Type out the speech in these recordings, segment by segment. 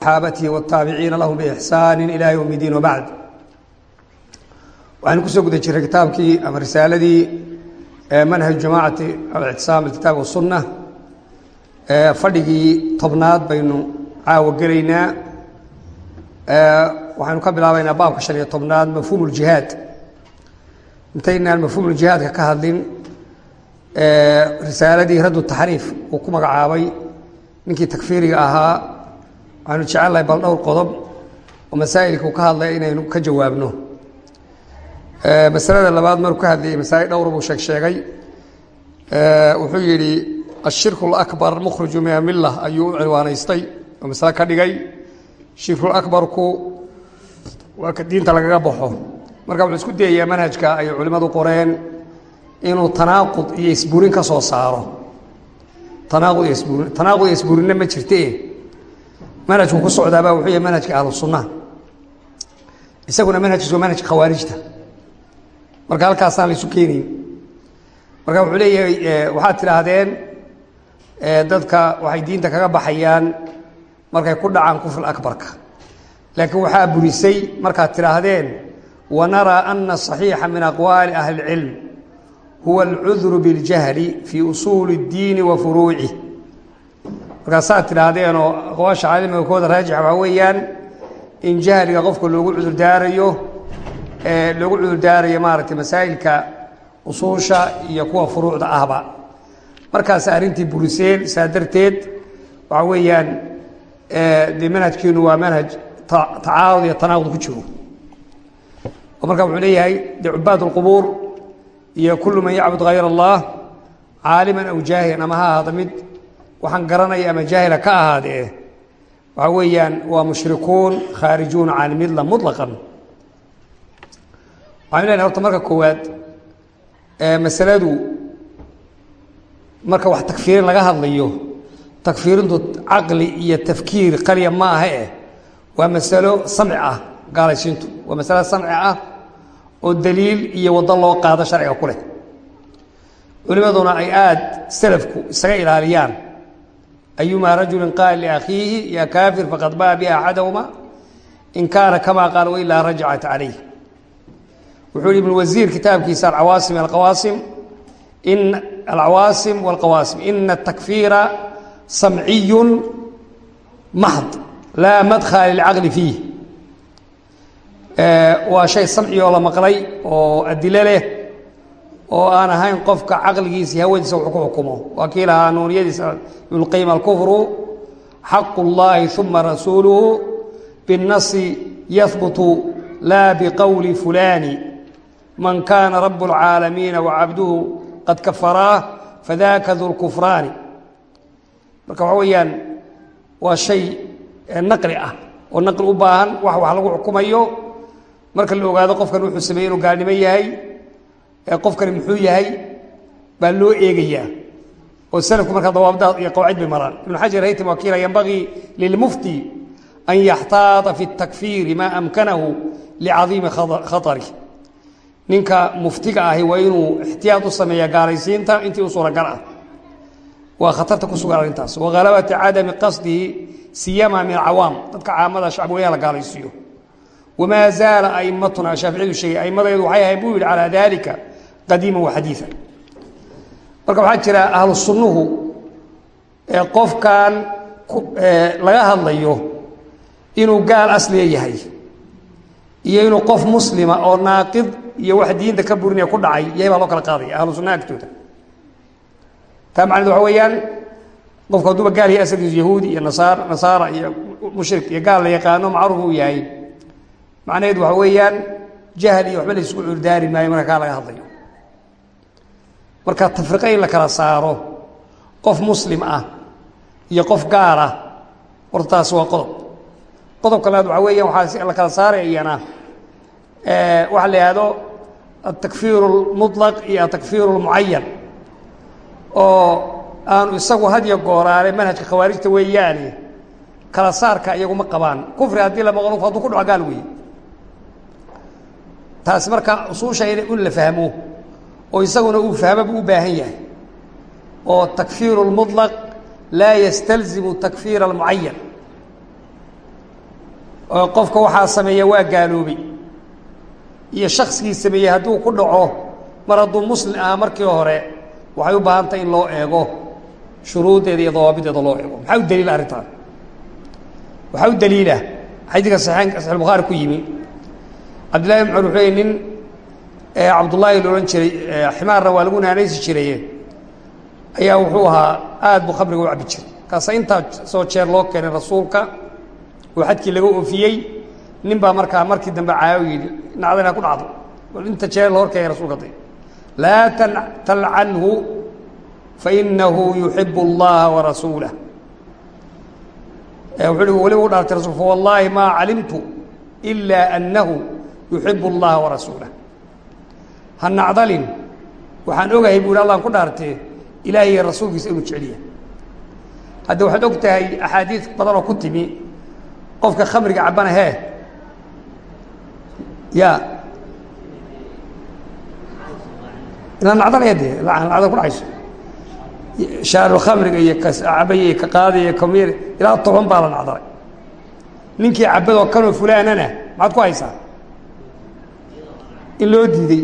saxaabatihi wataabiciina lahum biixsaani ilaa yowm diin wabacd waxaynu ku soo guda jiray kitaabkii ama risaaladii manhaj jamaacati alictisaam alkitaab wasunna fadhigii tobnaad baynu caawa gelaynaa. Waxaynu ka bilaabaynaa baabka shan iyo tobnaad mafhuum uljihaad intaynaan mafhuum uljihaadka ka hadlin risaaladii raddu taxriif uu ku magacaabay ninkii waxaanu jecelnahay bal dhowr qodob oo masaa'ilka uu ka hadlaya inaynu ka jawaabno. Masalada labaad maruu ka hadlayay masaa'il dhowr buu sheeg sheegay. Wuxuu yidhi ashirku اlakbar mukhriju min amila ayuu u cinwaanaystay oo masale ka dhigay. Shirkulakbarku waa ka diinta lagaga baxo. Marka wuxuu isku dayayaa manhajka ay culimmadu qoreen inuu tanaaqud iyo isburin ka soo saaro. Tanaaqud iyo isburin tanaaqud iyo isburinna ma jirte manhajku ku socdaaba wuxuu yahay manhajka ahlu sunnaha isaguna manhajkiisu waa manhajka khawaarijta marka halkaasaan la isu keenayn marka wuxuu leeyahay waxaad tidhaahdeen dadka waxay diinta kaga baxayaan markay ku dhacaan kufri akbarka laakiin waxaa burisay markaad tidhaahdeen wanaraa ana صaxiixa min aqwaali ahli اlcilm huwa alcudru biاljahli fii usuuli اddiini wa furuucih markaasaad tidhaahdeenoo aqwaasha caalamiga kooda raajix waxaa weeyaan in jahliga qofka loogu cudurdaarayo loogu cudurdaarayo maaragtay masaa'ilka usuusha iyo kuwa furuucda ahba. Markaas arrintii buriseen saa darteed waxaa weeyaan dee manhajkiinu waa manhaj tacaarud iyo tanaaqud ku jiro. Oo marka wuxuu leeyahay dee cubaad iyo kullu man yacbud hayr allah caaliman aw jaahilan ama ha ahaada mid waxaan garanaya ama jaahila ka ahaadee waxaa weeyaan waa mushrikuun khaarijuuna can midla muطlaqan waxaynu lenahay horta marka koowaad masaladu marka wax takfiirin laga hadlayo takfiirintu caqli iyo tafkiir qaliya ma aha eh waa masalo samci ah gaalaysiintu waa masalo samci ah oo daliil iyo waddo loo qaado sharciga ku leh. Culimaduna ay aada salafku isaga ilaaliyaan ayumaa rajulin qaala liakhiihi ya kaafir faqad ba'a biha axadahuma in kaana kamaa qaal wailaa rajacat calayh wuxuu yihi ibn wasiir kitaabkiisa alcawaasim alqawaasim in alcawaasim walqawaasim ina atakfiira samciyu maxd laa madkhala lilcaqli fiih waa shay samci la maqlay oo adilo leh oo aan ahayn qofka caqligiisii hawadiisa wax ku xukumo. Waa kii lahaa nuuniyadiisa ibnulqayim alkufru xaqu llaahi uma rasuuluhu binnasi yahbutu laa biqowli fulaani man kaana rabu اlcaalamiina wacabduhu qad kafaraa fadaka dulkufraani marka waxa weeyaan waa shay e, naqli ah oo naqli u baahan wax wax lagu xukumayo. Marka la ogaado qofkan wuxuu sameeyey inuu gaalnimo yahay qofkani muxuu yahay baa loo eegayaa oo salafku markaa dawaabda iyo qawaacid bay maraan. Ibnu xajar haytam waa kiila lilmufti an yaxtaata fi اtakfiiri maa amkanahu licadiimi khaطari ninka muftiga ahi waa inuu ixtiyaad u sameeya gaalaysiinta intii u suuragal ah. Waa khatarta ku sugan arrintaas. Wa halabati cadami qasdihi siyama min acawaam dadka caamada shacbweynaha la gaalaysiiyo. Wamaa zaala aimatuna shaaficiyadu sheegay aimadeedu waxay ahayd buu yidhi calaa dalika qadiima wa xadiia marka waxaa jira ahlu sunnuhu qofkan laga hadlayo inuu gaal asliya yahay iyo inuu qof muslima oo naaqid iyo wax diinta ka burinaya ku dhacay yahay baa loo kala qaadaya ahlu sunnaha agtooda. Taa macneed waxa weeyaan qofku hadduuba gaal yahay asalkiisu yahuudi iyo nasaar nasaara iyo mushrik iyo gaal la yaqaano macruuf uu yahay. Macnaheedu waxa weeyaan jahl iyo waxba la isugu curdaari maayo marka kaa laga hadlayo marka tafriqa in la kala saaro qof muslim ah iyo qof gaal ah horta taasi waa qodob qodobka labaad waxaa weeyaan waxaa la kala saaraya iyana waxaa la yihahdo atakfiir اlmuطlaq iyo atakfiir اlmucayan oo aanu isagu hadyo gooraale manhajka khawaarijta weeyaane kala saarka iyaguma qabaan kufri haddii la maqlo hadduu ku dhaco gaal weeye taasi marka usuusha in la fahmo oo isaguna uu fahmaba u baahan yahay. Oo takfir اmulaq laa ystalzimu takfir اmucayan oo qofka waxaa sameeya waa gaaloobay iyo shaksigii sameeyey hadduu ku dhaco mar hadduu muslim ah markii hore waxay u baahan tahay in loo eego shuruudeeda iyo dawaabideeda loo eego. Maxaa u daliila ah arrintaan waxaa u daliila ah xadiidka saxiixaanka saxi bukhari ku yimi. Cabdillahi mcr wuxuu yihi nin cabdullaahi la odhan jiray ximaarna waa lagu naanaysi jiraye ayaa wuxuu ahaa aada buu khamriga u cabbi jiray. Kaasa intaa soo jeer loo keenay rasuulka oo xadkii laga oofiyey nin baa markaa markii dambe caayo yidhi nacdana ku dhacdo. Inta jeer la hor keenay rasuulka day laa talcanhu fainahu yuxib اllaha warasuulah wuxuu hi waliba u dhaartay rasul fawallaahi maa calimtu ilaa annahu yuxib اllaha warasuulah ha nacdalin. Waxaan ogahay bu allaan ku dhaartee ilaahay iyo rasuulkiisa inuu jeceliya. Hadda waxaad og tahay axaadiid badan oo ku timi qofka khamriga cabana hee ya ila nacdalaya dee nacdal ku dhacayso. Shaarulkhamriga iyo kacabaya iyo ka qaadaya kamir ilaa toban baa la nacdalay. Ninkii cabadoo kanoo fulaanana maxaad ku haysaa? In loo diiday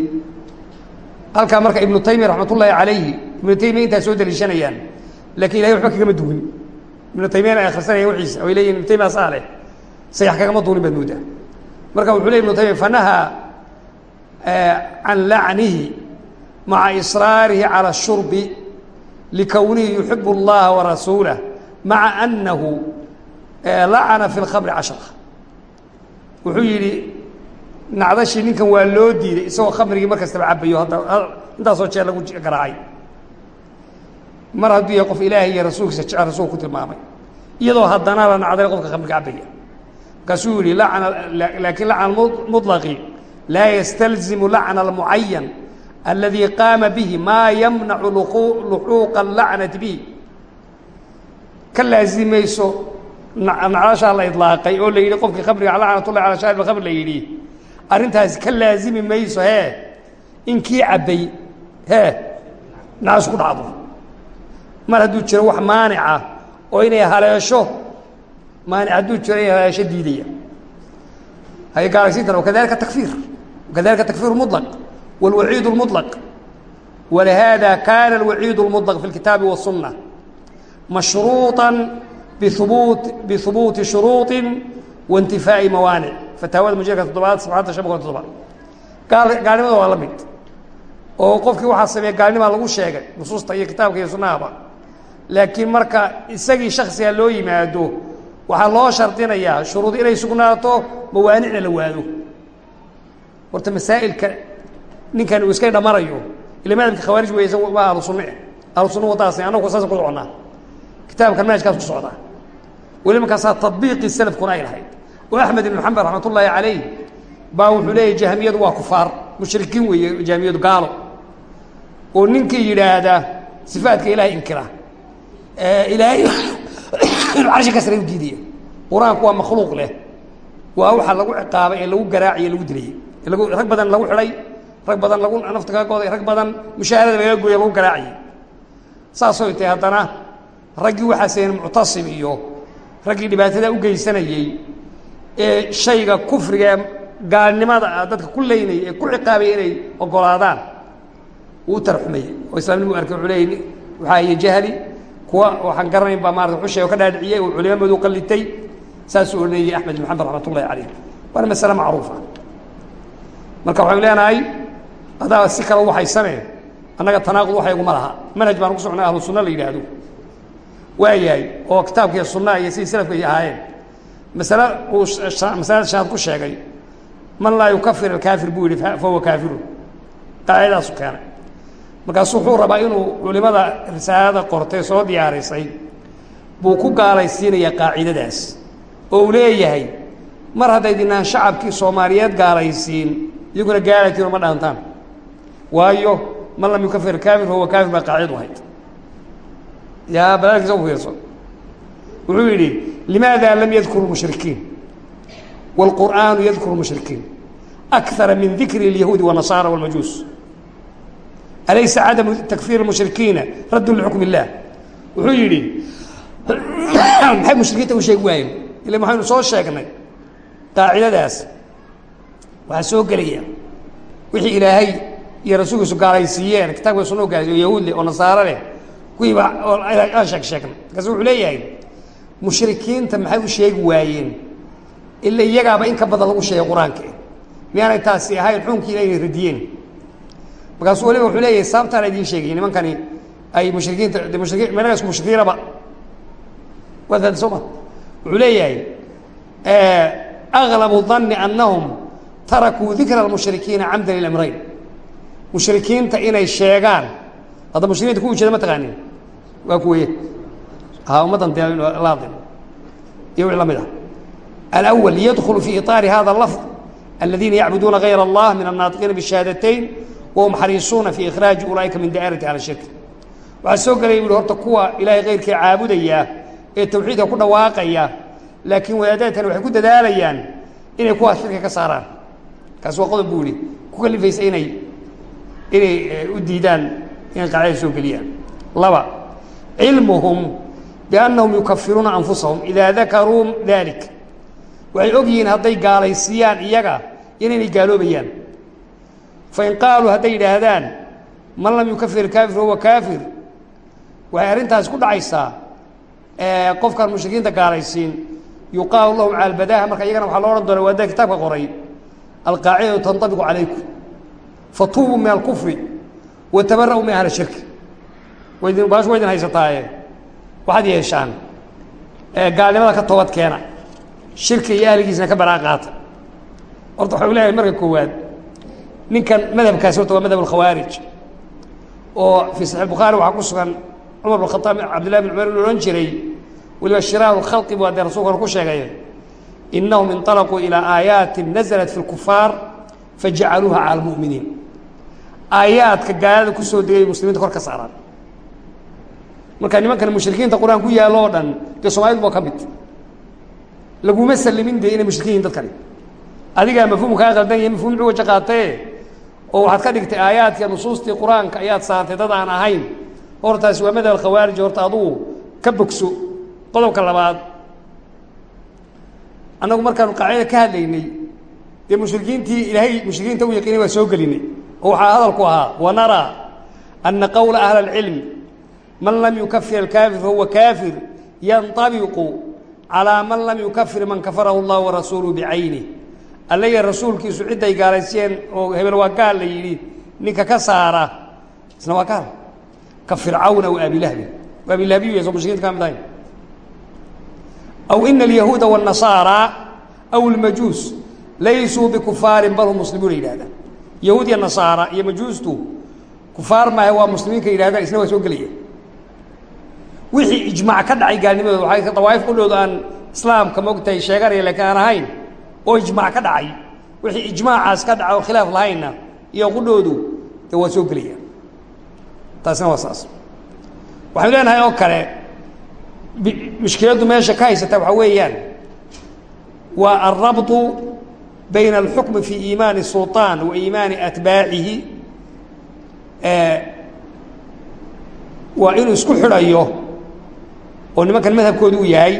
halkaa marka ibnu taymiya raxmat ullaahi calayhi ibnu taymiya intaa soo daliishanayaan lakin ilahay waxba kagama duwin ibnu taymiyana ay akhrisanayaan wixiisa way leeyihin ibnu taymiya saa leh sayax kagama duunin baad moodaa marka wuxuu ley ibnu taymiya fanahaa can lacnihi maca israarihi calى الshurbi likownihi yuxib اllaha warasuulah maca anahu lacana fi اlkhamri cashra wuxuu yidhi nacdashii ninkan waa loo diiday isagoo khamrigii markastaba cabayo hadda ah, intaasoo jeer lagu garaacay. Mar hadduu yahay qof ilaahay iyo rasuulkiisa jecel rasulku ku tilmaamay. Iyadoo haddana la nacday qofka khamriga cabaya markaasuu yihi lacna laakiin lacna mulaqi laa yastalzimu lacna almucayan aladi qaama bihi maa yamnacu luxuuqa alacnati bihi. Ka laazimayso nacdashaa la idlaaqay oo la yidhi qofkii khamriga lacnatullahi ala shaarib khamr la yidhi arrintaasi ka laazimi mayso hee in kii cabbay hee nacas ku dhacdo mar hadduu jiro wax maanica oo inay haleesho maanic hadduu jiro inay haleesho diidaya hay gaalaysiintan wakadalika takfiir wakadalika takfiir muطlaq wاlwaciid اlmuطlaq walihaada kana alwaciid اlmuطlaq fi اlkitaabi waالsunة mashruuطa bihubut bihubuuti shuruuطi waintifaa'i mawaanic fataawada mujalka toddobaad sabxadda shan boqol toddoba gaal gaalnimada waa la mid. Oo qofkii waxaa sameeya gaalnimaa lagu sheegay nusuusta iyo kitaabka iyo sunahaba laakiin marka isagii shaksiga loo yimaado waxaa loo shardinayaa shuruud inay sugnaato mawaanicna la waado. Horta masaa'ilka ninkan uu iska dhamarayo ila madhabka khawaarij wey isaga waa ahlu sunne ahlu sunna waddaas annagu saasa ku soconnaa. Kitaabkan manhajkaas ku socdaa. Weli markaasaa tadbiiqii salafkuna ay lahayd oo axmed ibn maxamed raxmat ullaahi calayh baa wuxuu leeyahy jahmiyadu waa kufaar. Mushrikiin weeye jahmiyadu gaalo. Oo ninkii yidhaahda sifaadka ilahay inkira. Ilaahay inuu carshi ka sare u diidaya qur'aanku waa makhluuq leh. Waa waxa lagu ciqaabay ee lagu garaaciye lagu dilayay lagu rag badan lagu xidhay rag badan lagu nafta kaga gooday rag badan mushaahadada laga gooya lagu garaaciyey saasoo tahay haddana raggii waxaa sayen muctasim iyo raggii dhibaatada u geysanayey ee shayga kufriga ee gaalnimada ah dadka ku leynaya ee ku ciqaabaya inay ogolaadaan uu tarxumayey oo islamnimu arkay wuxuu leeyay waxaa iyo jahli kuwa waxaan garanayn baa maarata wuxuu sheeg o ka dhaadhiciyey oo culimamadu qallitay. Saasuu odhanayey axmed maxamed raxmat ullahi calayh waana masale macruufa. Marka waxaynu leenahay adaa si kale waxaysane annaga tanaaqud waxayguma laha. Manhaj baan ku socnay ahlu sunna la yidhaahdo. Waayahay oo kitaabka iyo sunnaha iyo sidii salafka ay ahaayeen masale uu masalada shanaad ku sheegay man laa yukafir alkaafir buu yihi fahuwa kaafirun. Qaacidadaasu keenay. Markaasu wuxuu rabaa inuu culimada risaalada qortay soo diyaarisay buu ku gaalaysiinayaa qaacidadaas. Oo uu leeyahay mar haddaydinaan shacabkii soomaaliyeed gaalaysiin iyaguna gaalaytiin ma dhaantaan. Waayo man lam yukafir alkaafir fahuwa kaafir baa qaacidadu ahayd. Yaa balaalkiisa u fiirso wuxuu yidhi limaada lam yadkuru mushrikiin wاlqur'aanu yadkuru mushrikiin akara min dikri اlyahuudi wالnasaara wاlmajuus alaysa cadamu takfiir mushrikiina raddu lixukm illah wuxuu yidhi maxay mushrikiinta u sheegi waayeen ila maxaynu soo sheegnay qaacidadaas waxaa soo gelaya wixii ilaahay iyo rasuulkiisu gaalaysiiyeen kitabka sunna gaalaysiy oo yahuud leh oo nasaaro leh kuwiiba oo aan sheeg sheegnay markaas wuxuu leeyahay mushrikiinta maxay u sheegi waayeen? Ila iyagaaba in ka badan lagu sheegay qur'aanka. Miyaanay taasi ahayn? Xuunkii ila inay radiyeen. Markaasuu waliba wuxuu leeyahay sababtaan idiin sheegay nimankani ay mushrikiinta mushrikiin managa isku mushrikiinaba. Waa fahamtay soo ma? Wuxuu leeyahay aglabu danni annahum tarakuu dikra almushrikiina camdan lilamrayn mushrikiinta inay sheegaan hadda mushrikiinta ku ujeeda ma taqaanin waa kuweye ha ummaddan dee la hadlin iyo wixii la mid ah alأwl yadkulu fi iطaari hada اlafظ aladiina yacbuduuna gayr اllah min الnaatiqiina bالshahaadatayn wahum xariisuuna fi ikhraaji ulaa'ika min daa'irati ahli shirk waxaa soo gelaya bu horta kuwa ilaahay kayrkii caabudaya ee tawxiidka ku dhawaaqaya laakiin wadaadaadkani waxay ku dadaalayaan inay kuwaas shirka ka saaraan kaas waa qodob buu yihi ku kalifaysa inay inay u diidaan inay qaacidada soo geliyaan laba cilmuhum biannahum yukafiruuna anfusahum idaa dakaruu dalik waxay og yihiin hadday gaalaysiiyaan iyaga inaynay gaaloobayaan fain qaaluu hadday yidhaahdaan man lam yukafir kaafir fahuwa kaafir waxay arrintaasi ku dhacaysaa qofkaan mushrikiinta gaalaysiin yuqaalu lahum cala albadaha marka iyagana waxaa lo odhan doona waa daa kitaabka qoray alqaacidatu tanطabiqu calaykum fatuubuu min alkufri watabara'uu min ahli shirki baashu haysataaye waxaad yeeshaan gaalnimada ka toobad keena shirka iyo ahligiisna ka banaan qaata. Horta waxau leeyahay marka koowaad ninkan madhabkaasi horta waa madhab alkhawaarij oo fii saxiix bukhaari waxaa ku sugan cumar bin khataab cabdillahi bin cumar inu odhan jiray weliba shiraaru khalqi bu haddee rasulka ku sheegay inahum inطalaquu ilaa aayaatin nazalat fi lkufaar fajacaluuha cala almu'miniin. Aayaadka gaalada ku soo degay muslimiinta kor saaraan marka nimankan mushrikiinta qur'aan ku yaallo oo dhan dee soomalidu waa ka mid. Laguma salimin de inay mushrikin yihiin dadkani adigaa mafhuum kaa qaldan yahay mafhum cuwaja qaatee oo waxaad ka dhigtay aayaadka nusuustii qur'aanka ayaad saartay dad aan ahayn. Hortaasi waa madhab alkhawaarij horta adugu ka bogso qodobka labaad. Annagu markaanu qaacidada ka hadlaynay dee mushrikiintii ilaahay mushrikiinta u yaqiinay waa soo gelinay. Oo waxaa hadalku ahaa wanaraa ana qowla ahla اlcilm man lam yukafir alkaafir fahuwa kaafir yanطabiqu calىa man lam yukafir man kafarahu اllah warasuuluhu bicaynih alle iyo rasuulkiisu cidday gaalaysiyeen oo hebel waa gaal la yidhi ninka ka saara isna waa gaal ka fircawna wa abilahbi wa abilahbiyu ya soo mushrikiinta ka mid ahayn aw ina alyahuuda wالnasaara aw اlmajuus laysuu bikufaarin bal hum muslimuuna yidhahdaan yahuud iyo nasaara iyo majuustu kufaar maahe waa muslimiinka yidhahdaan isna waa soo gelaya wixii ijmaac ka dhacay gaalnimadooda waxay dawaaif qudhooda aan islaamka maogtahay sheeganaya laakiin aan ahayn oo ijmaac ka dhacay wixii ijmaacaas ka dhaca oo khilaaf lahaynna iyo qudhoodu dee waa soo gelaya taasina waa saas. Waxaynu leenahay oo kale mushkiladdu meesha ka haysata waxaa weeyaan waa alrabطu bayna alxukmi fi iimaani sulطaan wa iimaani atbaacihi waa inuu isku xidhayo oo nimankan madhabkoodu uu yahay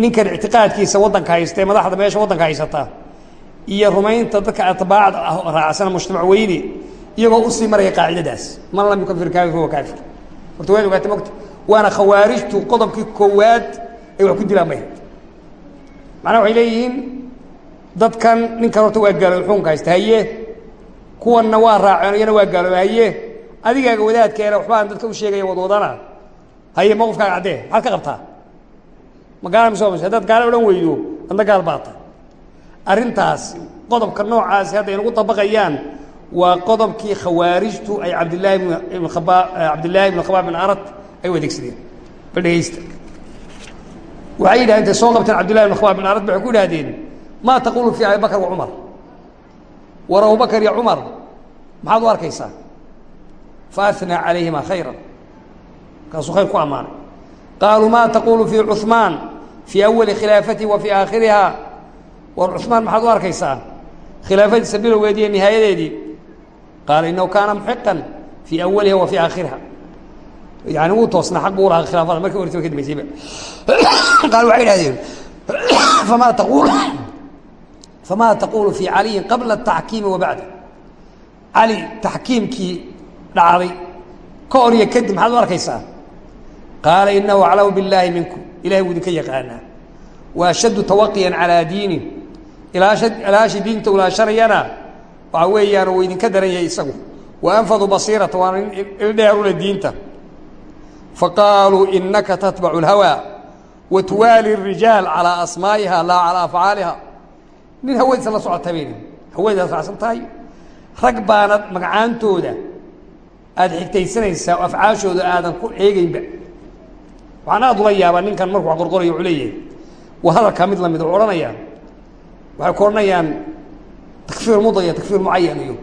ninkan ictiqaadkiisa waddanka haysta ee madaxda meesha waddanka haysata iyo rumaynta dadka atbaacda ah raacsana mujtamac weyne iyagoo u sii maraya qaacidadaas. Man lam yukafir kaafir fahuwa kaafir. Horta waad ogaata mogta waana khawaarijtu qodobkii koowaad ay wax ku dilaan bay macnaha waxay leeyihiin dadkan ninkan horta waa gaaloobay xukunka haysta haye kuwanna waa raaceen iyana waa gaaloobay haye adigaaga wadaadkeena waxba aan dadka u sheegaya wadwadana haye mawqifkaaga caddee maxaad ka qabtaa ma gaala mise mise haddaad gaala odhan weydo adna gaal baata. Arrintaas qodobka noocaasi hadda ay nagu dabaqayaan waa qodobkii khawaarijtu ay cabdillaahi ibn khaba cabdillaahi ibn khabaab bin arad ay u adeegsadeen. Bal dhegeysta waxay yidhahdeen intay soo qabteen cabdillahi ibn khabaab bin arad waxay ku yidhahdeen maa taqulu fii abi bakr wa cumar? War abubakar iyo cumar maxaad u arkaysaa? Faatnaa calayhima khayra kaasuu khayr ku ammaanay qaaluu ma taqulu fii cuثmaan fii awali khilaafatihi wa fii aakhiriha. War cuثmaan maxaad u arkaysaa? Khilaafadiisa bilowgeedii iyo nihaayadeedii. Qaala inahu kaana muxiqan fii awaliha wa fii aakhiriha. Yani wuu toosnaa xaq buu lahaa khilaafada. Markii horeysa ka dambeysayba. Qaal waxay idhahdeen famaa taqul famaa taquulu fii caliyin qabla ataxkiimi wa bacda. Cali taxkiimkii dhacday ka hor iyo kadib maxaad u arkaysaa qaala inahu aclamu billaahi minkum ilahay wuu idinka yaqaanaa. Wa ashaddu tawaqiyan calaa diinin ilaasha diinta ulaashanayana waxaa weeyaan wuu idinka daran yahay isagu. Wa anfadu basiirata waana ildheerule diinta. Faqaaluu inaka tatbacu lhawaa wa tuwaali rijaal calaa asmaa'iha laa calaa afcaaliha nin hawadiisa la socota bayni haweendaas raacsan tahay. Rag baanad magacaantooda aada xigtaysanaysaa o aadan ku eegeynba waxaan aada ula yaabaa ninkan markuu wax qorqorayo wuxuu leeyahay waa hadalkaa mid la mid oo odhanayaan waxay ku odhanayaan takfiir mudaya takfiir mucayan iyo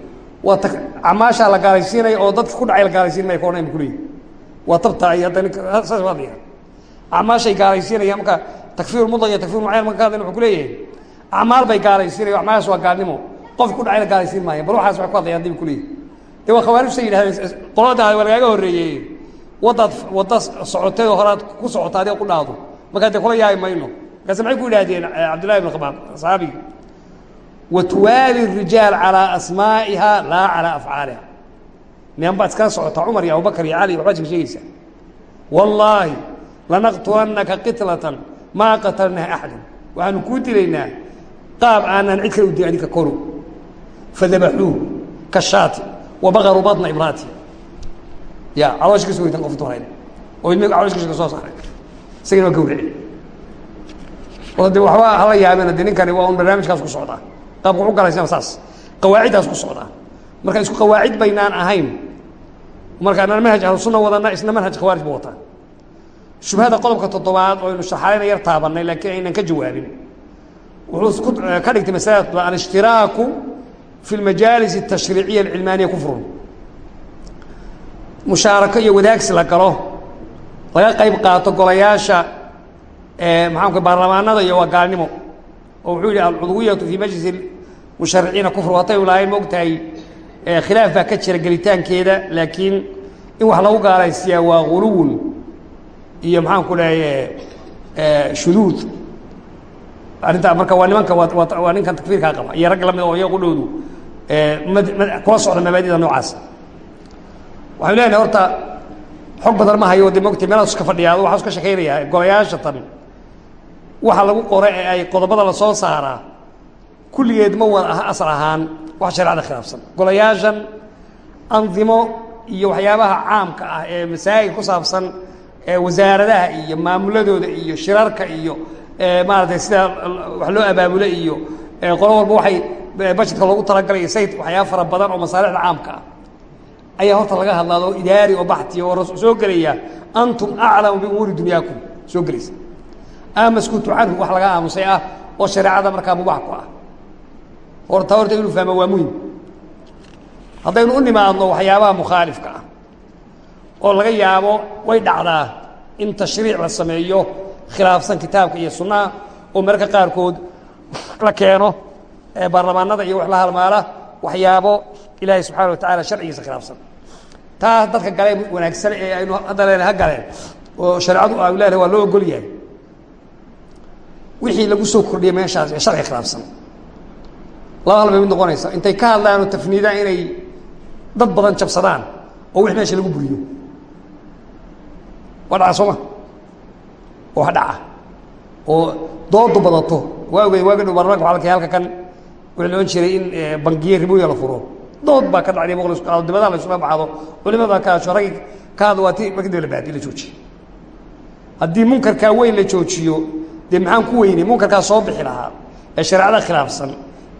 waa t acmaashaa la gaalaysiinaya oo dadka ku dhacay la gaalaysiin maya ka odhanayan bu kuleeyahy waa tabtaa iyo hadda ninka saas hadlaya acmaashay gaalaysiinayaan marka takfiir mudaya takfiir mucayan marka ka hadlayan wuxuu kuleeyahay acmaal bay gaalaysiinaya acmaashaas waa gaalnimo qofka ku dhacay la gaalaysiin maaya bal waxaas waxay ku hadlayaan dib kuleeyahy de waa khawaarijta yidhahdeen qolada waa lagaaga horreeyey waddaad wadda socotay horaad ku socota ku dhaado markaa dee kula yaabi mayno. Markaase maxay ku yidhahdeen cabdillahi ibn khabaab saxaabigi wa tuwaali rijaal calaa asmaa'iha laa calaa afcaaliha. Niman baad iskala socotaa cumar iyo abubakar iyo cali waxbaad sheegaysaa wallaahi lanaqtulannaka qitlatan maa qatalnaha axadan waxaanu kuu dilaynaa qaab aanaan cid kale u dilin adinka koru. Fadabaxuuh ka shaati wabaqaruu badna imraati ya caloosh ka ridan qof duhayna oo ilmi caloosh ka soo saaray isagana waa gawraci oo de waxba hala yaabena de ninkani waa un barnaamijkaas ku socdaa qaabka u galaysa saas qawaaciddaas ku socdaa marka isku qawaacid baynaan ahayn marka anaan manhaj ahlu sunna wadana isna manhaj khawaarij ba wataa shubhada qodobka toddobaad oo aynu shaxalayna yar taabanay laakiin aynan ka jawaabin wuxuu ka dhigtay masalada alishtiraaku fi lmajaalis الtashriiciya alcilmaaniya kufrun mushaarako iyo wadaagsi la galo laga qayb qaato golayaasha maxaanku baarlamaanada iyo waa oo wuxuu yihi alcudwiyatu fi majlis mushariciina kufr hatay lahayn ma ogtahay khilaaf baa ka jira gelitaankeeda laakiin in wax lagu gaalaysiiyaa waa guluwun iyo maxaanku dhahay shuduud. Arrintaa marka waa nimanka waa ninkan takfiirkaa qaba iyo rag la mid oo iyagu dhowdu kula socda mabaadida noocaas waxanu leenahay horta xog badan ma hayo de mogta meelaas iska fadhiyaa waxaa iska shakaynayaa golayaasha tan. Waxa lagu qora ee ay qodobada la soo saaraa kulligeed ma wada aha asal ahaan wax shareecada khilaafsan. Golayaashan andimo iyo waxyaabaha caamka ah ee masaa'il ku saabsan wasaaradaha iyo maamuladooda iyo shirarka iyo maaratay sida wax loo abaabulo iyo qolo walba waxay bajetka loogu talagalay sayd waxyaaba fara badan oo masaalixda caamka ah ayaa horta laga hadlaado idaari oo baxtiya oo soo gelaya antum aclamu biumuuri dunyaakum soo gelaysa. Ama maskuutu canhu wax laga aamusay ah oo shareecada markaa mubax ku ah. Horta horta inuu fahmo waa muhiim haddaynu u nimaadno waxyaabaha mukhaalifka ah oo laga yaabo way dhacdaa in tashriic la sameeyo khilaafsan kitaabka iyo sunnaha oo mararka qaarkood la keeno baarlamaanada iyo wax la halmaala waxyaabo ilaahay subxaana wa tacala sharcigiisa khilaafsan taa dadka galeen wanaagsan ee aynu hadda leen ha galeen oo shareecadu a leedahay waa loo ogol yahay wixii lagu soo kordhiyay meeshaas ee sharci khilaafsan laba hal mid noqonaysa intay ka hadlaan oo tafniidaan inay dad badan jabsadaan oo wix meesha lagu buriyo waa dhaca sooma oo wax dhaca oo doodu badato waa ogey waagi dhow baarlamaanka waa alkay halka kan wixii la ohan jiray in bangiye riboya la furo dood baa ka dhacday boqol isku qaado la isula baxdo culimada ka hasho raggi ka hadla waa ti markii dib la baadi la joojiye. Haddii munkarkaa weyn la joojiyo dee maxaan ku weynay? Munkarkaa soo bixi lahaa ee shareecada khilaafsan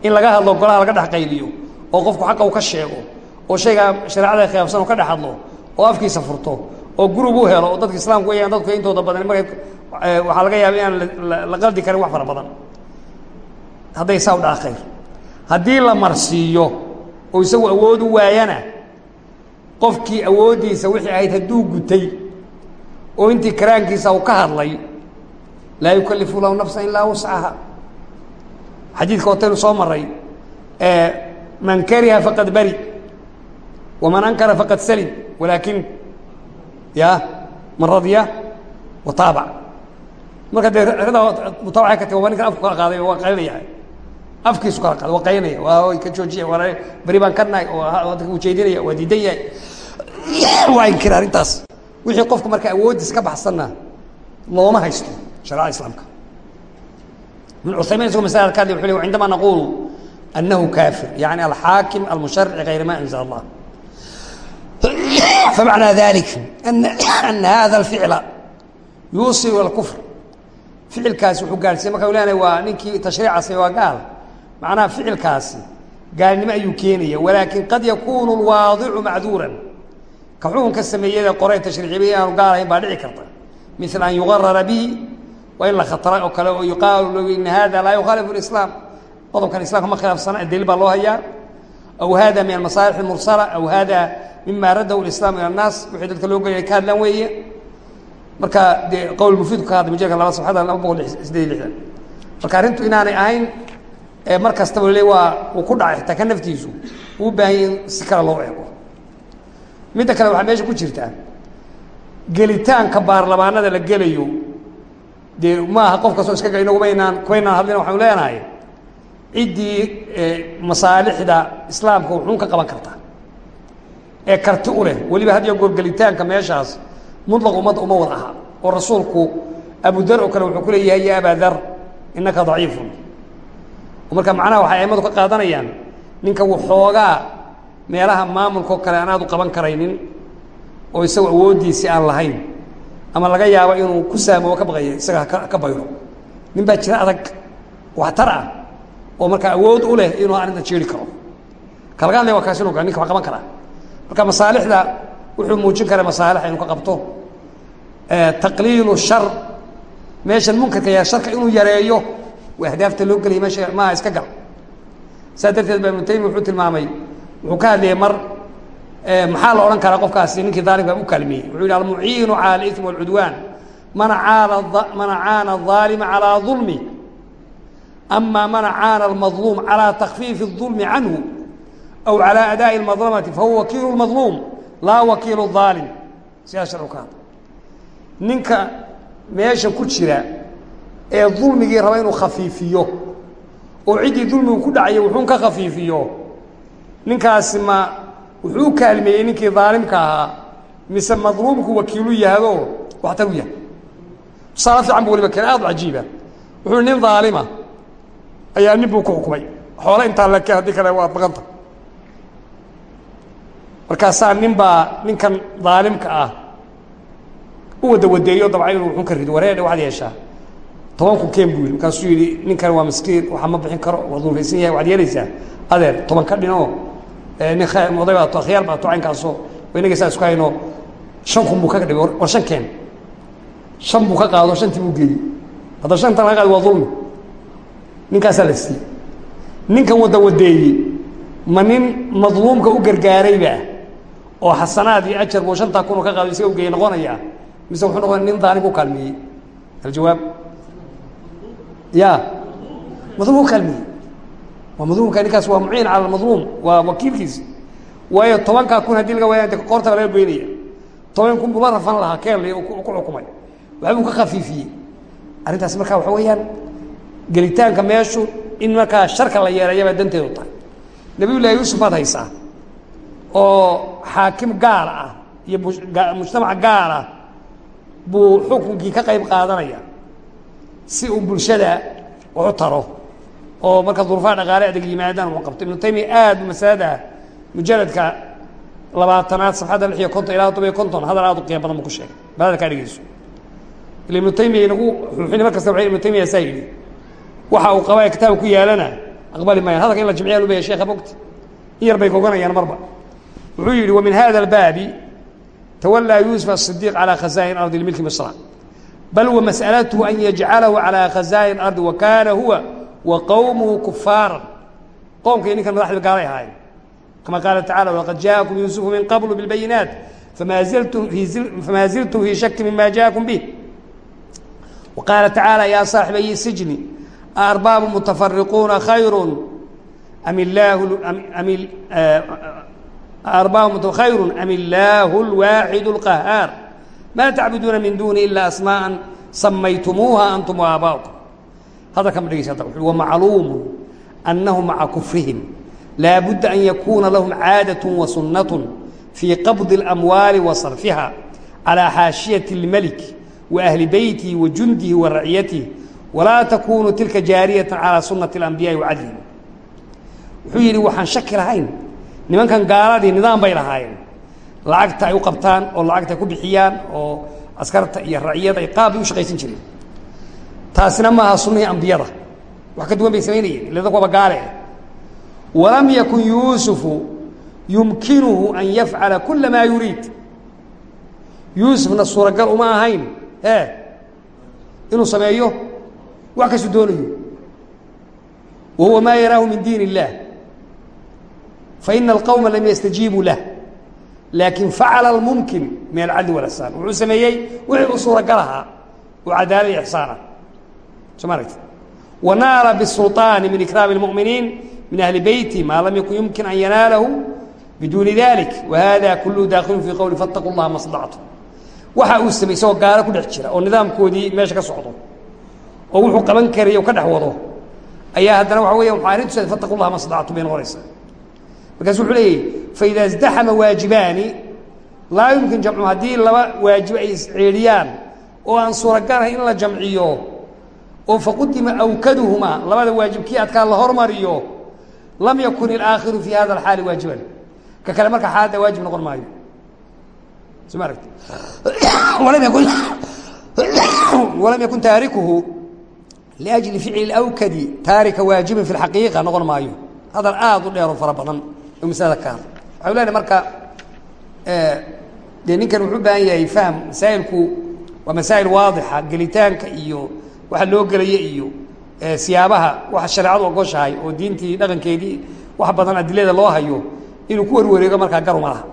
in laga hadlo golaha laga dhex qayliyo oo qofku xaqa uu ka sheego oo shaygaa shareecada khilaafsan uu ka dhex hadlo oo afkiisa furto oo gurub u helo oo dadka islaamku weyaan dadku intooda badan markay waxaa laga yaaba inaan la qaldi karin wax fara badan. Hadday saa u dhaca khayr. Haddii la marsiiyo oo isagu awood u waayana qofkii awooddiisa wixii ahayd hadduu gutay oo intii karaankiisa uu ka hadlay laa yukallifu lahu nafsa ilaa wuscaha xadiidka otaynu soo maray man kariha faqad bari waman ankara faqad salim walaakin ya man radya wa taabac marka dee rida mutaabaca ka ta waa ninkan afku kala qaaday waa qalinaya afkiisu kala qaada waa qaynaya waa ka joojiya waa beri baan ka nahay oo ujeedinaya waa diidan yahay. Waa inkira arrintaas wixii qofku marka awooddiis ka baxsanna looma haysto shareecada islaamka. Ibn cuthaymin isagoo masalada ka hadlay wuxuu le cindama naqulu annahu kaafir yani alxaakim almusharic gayra ma anzala allah. Famacnaa dalik ana hada alficla yuusil alkufr. Ficilkaasi wuxuu gaadhsiiya marka u leenahay waa ninkii tashriicaasi waa macnaha ficilkaasi gaalnimo ayuu keenaya walaakin qad yakunu lwaadicu macduuran. Ka xukunka sameeyada qoreen tashriiciba in aanu gaalahayn baa dhici karta. Mila an yugarara bihi waa in la khatara oo kale oo yuqaalu ina hada laa yukhaalifu islaam qodobkan islamka ma khilaafsana daliil baa loo hayaa. Aw hada min amasaalix mursala aw hada mima raddahu islaam ila annaas. Wixii dadka loo geyay ka hadlaan weeye. Marka de qowl mufiidku ka hadlay mujalka laba sabxada laba boqol sideed lixdan. Marka arrintu inaanay ahayn mar kastaba le waa uu ku dhacay xitaa ka naftiisu uu baahanya in si kale loo eego. Midda kale waxaa meesha ku jirtaa gelitaanka baarlamaanada la gelayo. Dee maaha qof kastoo iska inagu maynaan kumaynaan hadlina waxaanu leenahay ciddii masaalixda islaamka wuxuun ka qaban kartaa. Ee karti u leh weliba had iyo goor gelitaanka meeshaas mutlaq ummadda uma wada aha. Oo rasuulku abudar oo kale wuxuu ku leeyahay ya abaa dar innaka daciifun marka macnaha waxay aimadu ka qaadanayaan ninka waxoogaa meelaha maamulka oo kale aan u qaban karaynin oo isagoo awooddiisii aan lahayn ama laga yaabo inuu ku saamo ka baqaya isaga ka bayro. Nin baa jira adag waxtar ah oo markaa awood u leh inuu arrinta jeeri karo. Ka laga hadlaya waa kaasi nuga ninka wax qaban karaa marka masaalixda wuxuu muujin kara masaalix inuu ka qabto. Taqliilu shar. Meeshan munkarka yaa sharka inuu yareeyo waa ahdaafta loo gelaya meesha maaha iska gal saa darteed ba ibnu taymiya wuxuu tilmaamay wuxuu ka hadlayay mar maxaa la odhan karaa qofkaasi ninkii daalimka u kaalmeeyey wuxuu yihi almuciinu cala اlإثm wاlcudwaan man caana man caana الظaalima calىa ظulmi ama man caana اlmaظluum calى takfiifi الظulmi canhu aw calى adaaءi اlmadlamati fahuwa wakiilu اlmadluum laa wakiilu الظaalim sidaa sharcu ka hadla ninka meesha ku jira ee dulmigii raba inuu khafiifiyo. Oo ciddii dulmigu ku dhacaya wuxuun ka khafiifiyo. Ninkaasi ma wuxuu u kaalmeeyey ninkii daalimka ahaa mise madluumku wakiilu yahdo? Waxtar u yahay. Tusaale fiican bu waliba keen aad u cajiiba. Wuxuu nin daalima ayaa nin buu ku xukumay. Xoole intaa leke haddii kale waa baqanta. Markaasaa nin baa ninkan daalimka ah u wada wadeeyo dabca inuu wuxun ka rido wareedhe waxaad yeeshaa toban kun keen buu yidhi. Markaasuu yidhi ninkan waa miskiin waxa ma bixin karo waa dulfaysan yahay waxaad yeelaysaa. Adeer toban ka dhinoo nin oday baa to akhyaar baa to caynkaasoo inaga saa isku hayno shan kun buu ka dhigay war shan keen. Shan buu ka qaado shantii buu geeyey. Hadda shantan laga qaado waa dulmi. Ninkaasaa la siiyey. Ninkan wada wadeeyey ma nin madluumka u gargaarayba oo xasanaad iyo ajar buu shantaa kun oo ka qaado isaga ugeeyey noqonaya mise wuxuu noqonaya nin daalim u kaalmeeyey aljawaab ya. Madluum u kaalmeeyey waa madluumka ninkaas waa muciin cala madluum waa wakiilkiisi waayo tobankaa kun haddii laga waaya qoorta laga goynaya toban kun buu la rafan lahaa keenlay ku xukumay. Waxbuu ka khafiifiyey. Arrintaas marka waxa weeyaan gelitaanka meeshu in markaa sharka la yeereeyabaa danteedu tahay. Nabiy llahi yuusuf baad haysaa oo xaakim gaar ah iyo mujtamac gaar ah buu xukunkii ka qayb qaadanaya si uu bulshada waxu taro oo marka durufaha dhaqaale adag yimaadaan uu qabto. Ibnu taymiya aad bu masalada mujaladka labaatanaad safxadda lix iyo konton ilaa todoba iyo konton hadal aad u qiimo badan bu ku sheegay. Balada kaa dhegeyso ila ibnu taymiya inagu xuuxini kasta wa ibnu taymiya saa yidhi waxa uu qabaa kitaabka ku yaalana aqbali maayaan hadalka in la jimciya lu sheekha bogti in yar bay goganayaan marba. Wuxuu yidhi wamin hada albaabi tawalaa yuusuf asidiiq calى khazaain ardi lmilki misra bal wa mas'alatuhu an yajcalahu calى khazaain ardi wa kaana huwa wa qowmuhu kufaara qoomkay ninkan madaxda gaalay ahaayeen kama qaala tacala waqad jaakum yuusufu min qablu biاlbayinaat fama ziltum fii shaki mima jaakum bih wa qaala tacaala ya saaxibayi sijni aarbaabu mutafariquuna khayru am illaahu am أرباب خير أم الله الواحد القهار ما تعبدون من دونه إلا أسماء سميتموها أنتم وآباؤكم هذا كم رئيس ومعلوم أنهم مع كفرهم لا بد أن يكون لهم عادة وسنة في قبض الأموال وصرفها على حاشية الملك وأهل بيته وجنده ورعيته ولا تكون تلك جارية على سنة الأنبياء وعدلهم wuxuu yidhi waxaan shaki lahayn nimankan gaaladii nidaam bay lahaayeen lacagta ay u qabtaan oo lacagta ay ku bixiyaan oo askarta iyo raciyada ay qaab bay u shaqaysan jireen taasina maaha sunnihii ambiyada. Wax ka duwan bay samaynayeen ila dadku waaba gaale. Walam yakun yuusufu yumkinuhu an yafcala kula maa yuriid yuusufna suuragal uma ahayn e inuu sameeyo wax kastuu doonayo. Wa maa yaraahu min diin illah faina alqawma lam yastajiibuu lah laakin facala almumkin min alcadli walasaan wuxuu sameeyey wixii u suuragal ahaa oo cadaalad iyo ixsaana soo ma aragti wanaala bisulطaani min ikraami اlmuminiin min ahli beyti maa lam yakun yumkin an yanaalahu biduuni dalik wahada kulluhu daakilu fii qowli faاtaquu اllaha ma stactum waxa uu samey isagoo gaalo ku dhex jira oo nidaamkoodii meesha ka socdo oo wuxuu qaban karaya o ka dhex wado ayaa haddana waxa weya waa arrintusa fataqu llaha ma stactum bay noqonaysaa markaasu wuxuu leeyahy faida isdaxama waajibaani laa yumkin jamcu haddii laba waajib ay isceedhiyaan oo aan suuragalahay in la jamciyo oo faqudima awkaduhumaa labada waajib kii adkaa la hormariyo lam yakun ilaakhiru fi hada alxaali waajiban. Ka kale marka xaaladda waajib noqon maayo. Soo ma walam yakun walam yakun taarikuhu liajli ficli awkadi taarika waajibin fi lxaqiiqa noqon maayo. Hadal aada u dheer oo fara badan oo masalada ka hadla waxau lenahay marka dee ninkan wuxuu u baahan yahay fahm masaa'ilku waa masaa'il waadixa gelitaanka iyo waxa loo gelaya iyo siyaabaha waxa shareecadu ogoshahay oo diintii dhaqankeedii wax badan adilada loo hayo inuu ku warwareego markaa garuma laha.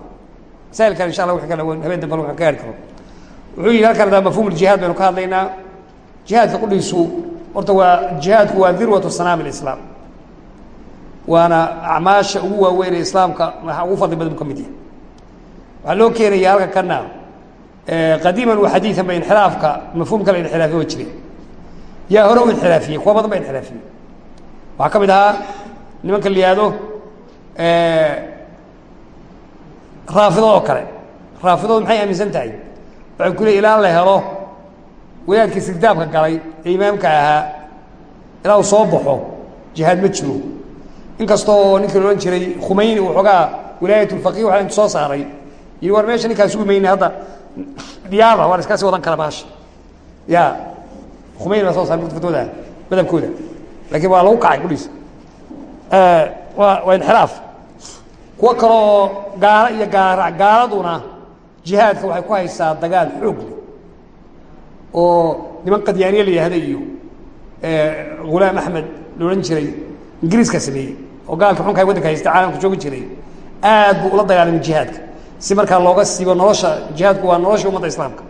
Masaa'ilkan insha allah wixii kale habeen dambe waxaan ka gaari karo. Wuxuu yihi halkan hadaa mafhum ljihaad baynu ka hadlaynaa jihaadka qudhiisu horta waa jihaadku waa dirwatu sanaami lislaam waana acmaasha ugu waaweyn ee islaamka waxa ugu fadli badan bu ka mid yahay. Waxaa loo keenaya halka kana qadiiman wa xadiian ba inxiraafka mafhuum kale inxiraafiye wa jire yaa hore u inxiraafiyey kuwa badan ba inxiraafiyey waxaa ka mid ahaa nimanka la yihahdo raafidad oo kale. Raafidadu maxay aaminsan tahay? Waxay ku leey ilaa la helo wadaadkii sirdaabka galay ee imaamka ahaa ilaa uu soo baxo jihaad ma jiro inkastoo ninkii la odhan jiray khumayni uu xoogaa wilaayat lfaqih waa intu soo saaray. Yii war meesha ninkaa sugi mayne hadda diyaada waan iskasi wadan kara baasha. Ya khumayni baa soo saaray fatwada madhabkooda laakiin waa lagu kacay kudhiis waa waa inxiraaf. Kuwo kale oo gaalo iyo gaara gaaladuna jihaadka waxay ku haysaa dagaal xoog leh oo niman qadyaaniye la yihahda iyo hulaam axmed la odhan jiray ingiriiska sameeyey oo gaalka xunka waddanka haysta caalamka joogi jiray aad buu ula dagaalamay jihaadka. Si markaa looga siibo nolosha jihaadku waa nolosha ummadda islaamka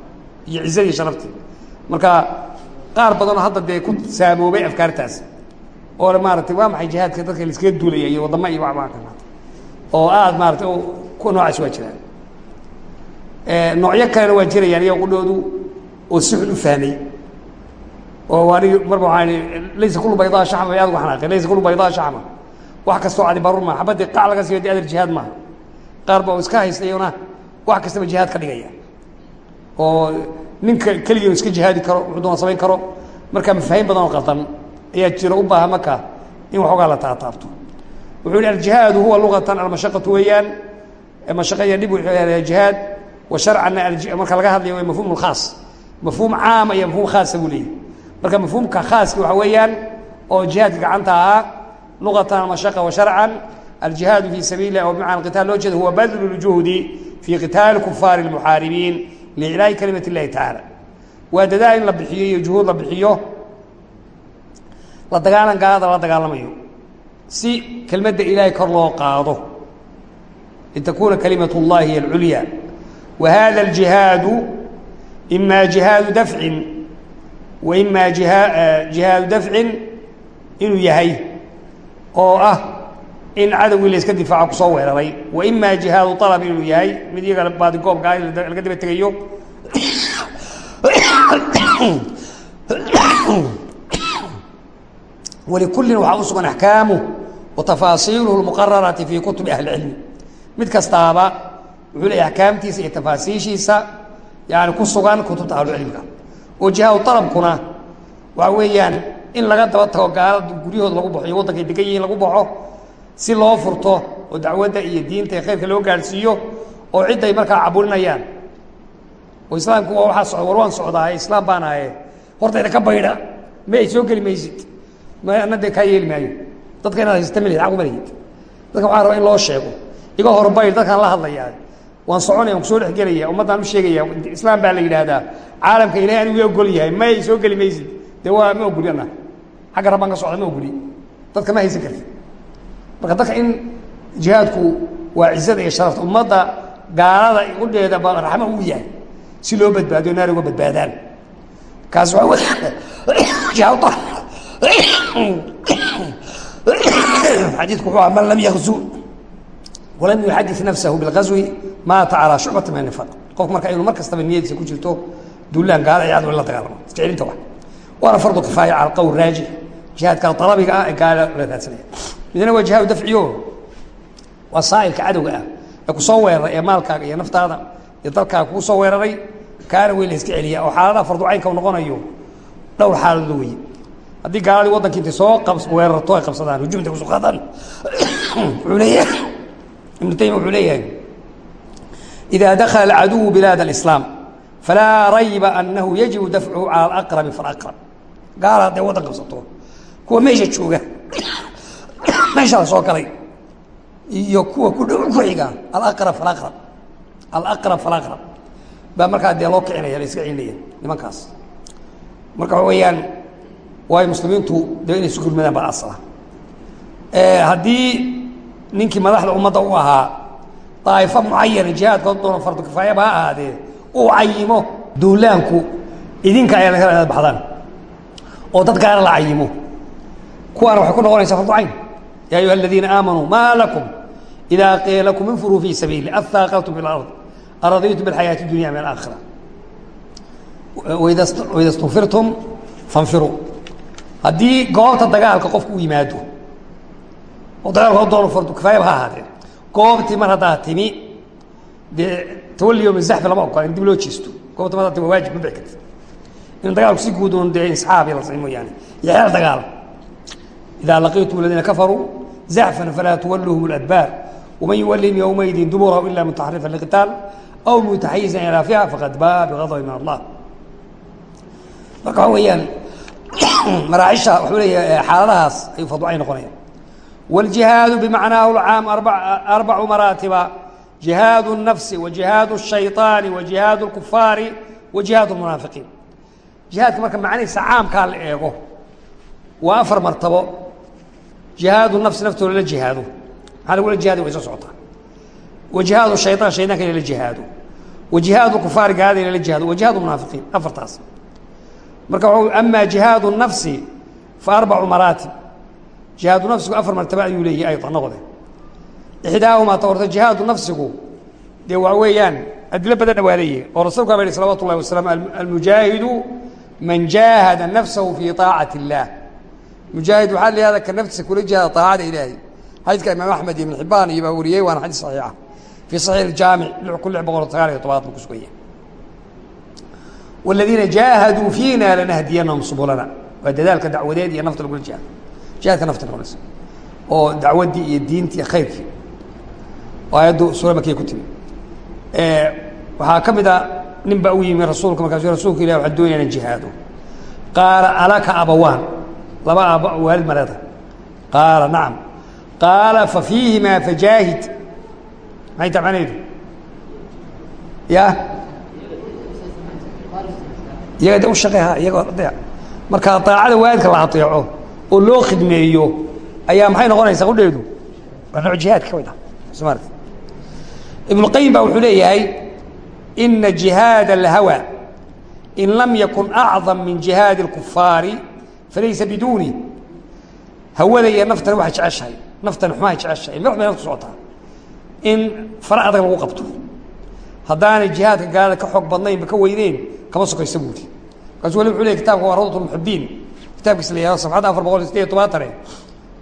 iyo cizadii sharaftii marka qaar badanoo hadda dee ku saamoobay afkaartaas oo maaratay waa maxay jihaadka dadka laiskaga duulaya iyo waddamo iyo waxbaa kana oo aada maaratay ku noocaas waa jiraan. Noocyo kalena waa jirayaan iyago qudhoodu oo si xun u fahmay. Oo anigi marba waaa laysa kulu baydaa shama aad uga xanaaqay laysa kulu baydaa shama wax kastoo cadi barur maa xabadii qac laga siiyo de ader jihaad maaha. Qaar ba iska haysta iyona wax kastaba jihaad ka dhigaya. Oo ninka keligii iska jihaadi karo wuxuu doona samayn karo. Marka mafaahiim badan oo qaldan ayaa jiro u baaha marka in waxoogaa la taataabto. Wuxuu yihi aljihaadu huwa luqatan almashaqatu weeyaan. Mashaqa iyo dhib wuxuu jihaad. Wa sharcanna marka laga hadlayo waa mafhum lkhaas mafhuum caama iyo mafhum khaasa buu leeyahy marka mafhuumka khaaski waxa weeyaan oo jihaadka gacanta ahaa luqatan almashaqa wa sharcan aljihaadu fi sabiil lah o bimacna qital loo jeeda huwa badlu ljuhdi fi qitaali kufaari lmuxaaribiin liiclaahi kalimat اllahi tacaala waa dadaal in la bixiyo iyo juhuud la bixiyo la dagaalan gaalada la dagaalamayo si kelmadda ilaahay kor loo qaado litakuna kalimat اllahi hiy اlculya wa hada اljihaadu ima jihaadu dafcin wa ima jiha jihaadu dafcin inuu yahay oo ah in cadowgii la iska difaaco ku soo weeraray. Wa ima jihaadu طalab inuu yahay mid iyaga baadigoobkaa in laga daba tegayo. Walikullin waxaa u sugan axkaamuh wa tafaasiiluhu lmuqararati fii kutubi ahli cilmi mid kastaaba wuxuu leeyahy axkaamtiisa iyo tafaasiishiisa yani ku sugan kutubta ahlucilmiga oo jihaadu alabkuna in laga daba tago gaalada guryahooda lagu baxo iyo waddankay degan yihiin lagu baxo si loo furto oo dacwadda iyo diinta iyo khayrka loo gaadhsiiyo oo cidday markaa caburinayaan oo islaamku waa waxaa socda war waan islaam baan ahaye hortayda ka baydha ma ay soo geli maysid? Ma ana dee kaa yeeli maayo? Dadka inaad haysata malihid aq uma lihid. Dadka waxaa rabaa in loo sheego. Iga horbayr dadkaan la hadlayaa. Waan soconaya waan ku soo dhexgelaya ummaddaan u sheegaya islaam baa la yidhaahdaa caalamka ilahay anigu ii ogol yahay ma ay soo geli maysid? Dee waa ma ogoli ana xagga rabbaan ka socda ma ogoli dadka ma haysan karti marka dadka in jihaadku waa cizada iyo sharafta ummadda gaalada udheeda ba raxma uu yahay. Si loo badbaadiyo naar uga badbaadaan. Kaas waa xadiidku wuxuu aha man lam yakzu walam yuxadid nafsahu bilgazwi maata calaa shucbata min nifaq. Qofku marka inuu mar kastaba niyadiisa ku jirto duulaan gaala iyo cadowin la dagaalamo. Isjecelinta wa waana fardu kifaaya cala qawl raajix. Jihaadka alabiga ah ee gaala la raadsanaya. Midna waa jihaadu dafciyo. Waa saailka cadowga ah ee ku soo weeraray ee maalkaaga iyo naftaada iyo dalkaaga kugu soo weeraray. Kaana wey la iska celiyaa oo xaaladaha fardu caynka u noqonayo dhowr xaaladood wey haddii gaaladii waddanka intay soo weerarto ay qabsadaan hujum intay ku soo qaadaan. Wuxuu leeyahay ibnu taymiya wuxuu leeyahay idaa dakala alcaduwu bilaad alislaam falaa rayba annahu yajibu dafcuhu cala alaqrabi faaqrab gaala hadday waddan qabsato. Kuwa meesha jooga meesha la soo galay iyo kuwa ku dhow ku xiga alaqrab falaqrab alaqrab falaqrab. Baa markaa dee loo kicinaya la iska celinaya nimankaas. Marka waxa weeyaan waayo muslimiintu dee inay isu gurmadaan baa asla haddii ninkii madaxda ummadda u ahaa daa'ifo mucayana jihaadkood doona fardu kifaayaba ha ahaadee uu cayimo duulaanku idinka ayaa laga baxdaan oo dad gaara la cayimo kuwaana waxay ku noqonaysaa fardu cayn. Ya ayuha aladiina aamanuu maa lakum idaa qiila lakum infuruu fii sabiili ahaaqaltum fi lard aradiitum bilxayaati dunya min alaakhira waida stunfirtum fanfiruu haddii goobta dagaalka qofku u yimaado oo dagaalka doono fardu kifaayaba ha ahaadee goobtii mar haddaa timi dee tawali yom zaxfi lama ogola in dib loo jeesto goobta mar haddaa timi waa waajib ma bixi karti in dagaalku si guud un dee insxaabi la say mooyaane iyo xeel dagaal idaa laqiitum aladiina kafaruu zaxfan falaa tuwaluhum اladbaar waman yuwalihim yowmaydin duburahu ila mutaxarifa liqitaal aw mutaxayizan ilaa fiha faqad baa bigadbi min allah marka waxa weeyaan maraacisha waxuu leeyahay xaaladahaas ayuu fadwacay noqonayaan والجهاaد بمعناه العام أربع مراتب جهاaد النفس وجهاaد الشhيطان وجهاaد الكفاaر وجهاaد المنافقين jihaadka marka macnihiisa caamkaa la eego waa afar martabo jihaadu nafsi naftooda la jihaado maxaa lagula jihadi way soo socotaa wa jihaadu shayaan lala jihaado wa kufaari gaalada lala jihaado wa munaafiqiin afartaas marka w amaa jihaadu nafsi fa arbacu maraatib jihaadu nafsigu afar martabo ayuu leeyahay aydan noqde ixdaahumaa ta jihaadu nafsigu dee waa weeyaan adilo badanna waa leeyahay oo rasuulka baa yihi salawatu ullahi wasalaamu almujaahidu man jaahada nafsahu fii طaacati اllah mujaahid waxaa la yihahda ka naftiisa kula jihaada طaacada ilaahay xadiidka imaam axmed iyo ibn xibaan iyo baa wariyey waana xadiis saxiixa fii saxiix اjaamic kun lix boqol sagaal iyo tobanad buu ku suganya wاladiina jaahaduu fiina lanahdiyanahum subulana waa dadaalka dacwadeed iyo nafta lagula jihaado jihaadka nafta noqonaysa oo dacwaddii iyo diintii iyo khayrkii oo aayaddu suura makiya ku timi waxaa ka mid a nin baa u yimi rasuulka markaasu rasulka ilah waxaan doonaya inan jihaado qaala alaka abawaan. Laba aaba waalid mareeda qaala nacam. Qaala fa fiihimaa fajaahid maxay taa macnaheedu ya? Iyaga de u shaqeha iyagoo adeec marka daacada waalidka la adeeco oo loo khidmeeyo ayaa maxay noqonaysaa qudheedu waa nooc jihaad ka mid ah soma ibnuqayim baa wuxuu leeyahay ina jihaad alhawa in lam yakun acdam min jihaadi اlkufaari falaysa biduuni hawada iyo naftani waxay jeceshahay naftani xumahay jeceshahay meel bay naftu socotaa in fara adag lagu qabto haddaanay jihaadka gaalada ka xoog badnaynba ka weyneyn kama sokaysa buudi markaasu wali wuxu ley kitabka waa rawdat lmuxibiin kitaabkiis la yihahdo safxadda afar boqol sideed iyo tobaatane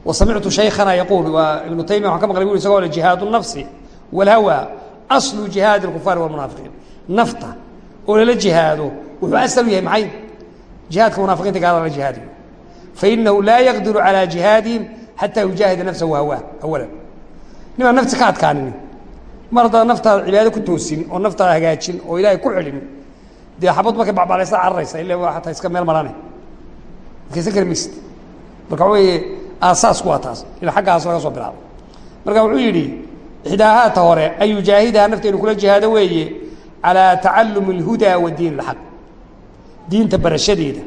wa samictu shaykhana yaquul waa ibnu taymiya waxaan ka maqlay bu isagoo le jihaadu nafsi walhawa aslu jihaadi alkufaari walmunaafiqiin nafta oo lala jihaado wuxuu asal u yahay maxay? Jihaadka munaafiqiinta gaalada la jihaadiyo. Fainahu laa yaqdiru calaa jihaadihim xataa yujaahida nafsahu hawaa awalan nimaan nafti ka adkaanini mar haddaad naftaada cibaado ku toosin oo naftaada hagaajin oo ilaahay ku xidhin dee xabad markay bacbalaysa cararaysa waa ataa iska meel marane adkaysan kari marka waxa weeye aasaasku waa taas. Ila xaggaas laga soo bilaabo. Marka wuxuu yidhi ixdaahaata hore an yujaahidaha nafteenu kula jihaado weeye calaa tacalumi اlhudaa wa diin اlxaq diinta barashadeeda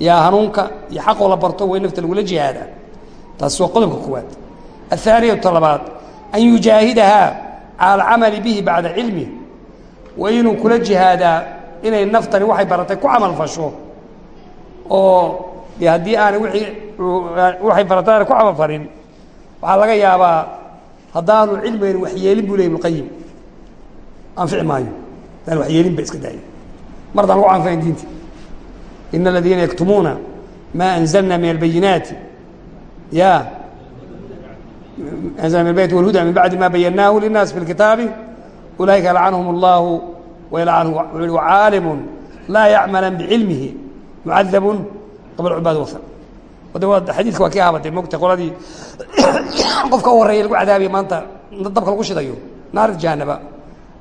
yaa hanuunka iyo xaqoo la barto way nafta lagula jihaadaa. Taasi waa qodobka koowaad athaaniyatu labaad an yujaahidahaa cala bihi bacda cilmih waa inuu kula jihaadaa inay naftani waxay baratay ku camal fasho. Oo haddii aanay wiii waxay baratay aanay ku camal farin waxaa laga yaabaa haddaanu cilmigan waxyeelin buu ley ibnuqayim anfici maayo haddaan waxyeelin ba iska daayo mar haddaan lagu canfayn diinta in aladiina yaktumuuna maa anzalna min albayinaati ya أنزل من البيت والهدى من بعد ما بيناه للناس في الكتاب أولئك يلعنهم الله ويلعنه وعالم لا يعملا بعلمه معذب قبل عباد وثن wada xadiidka waa kii haabatay mogta qoladii qofka u horreeya lagu cadaabiya maanta dabka lagu shidayo naarta jahanaba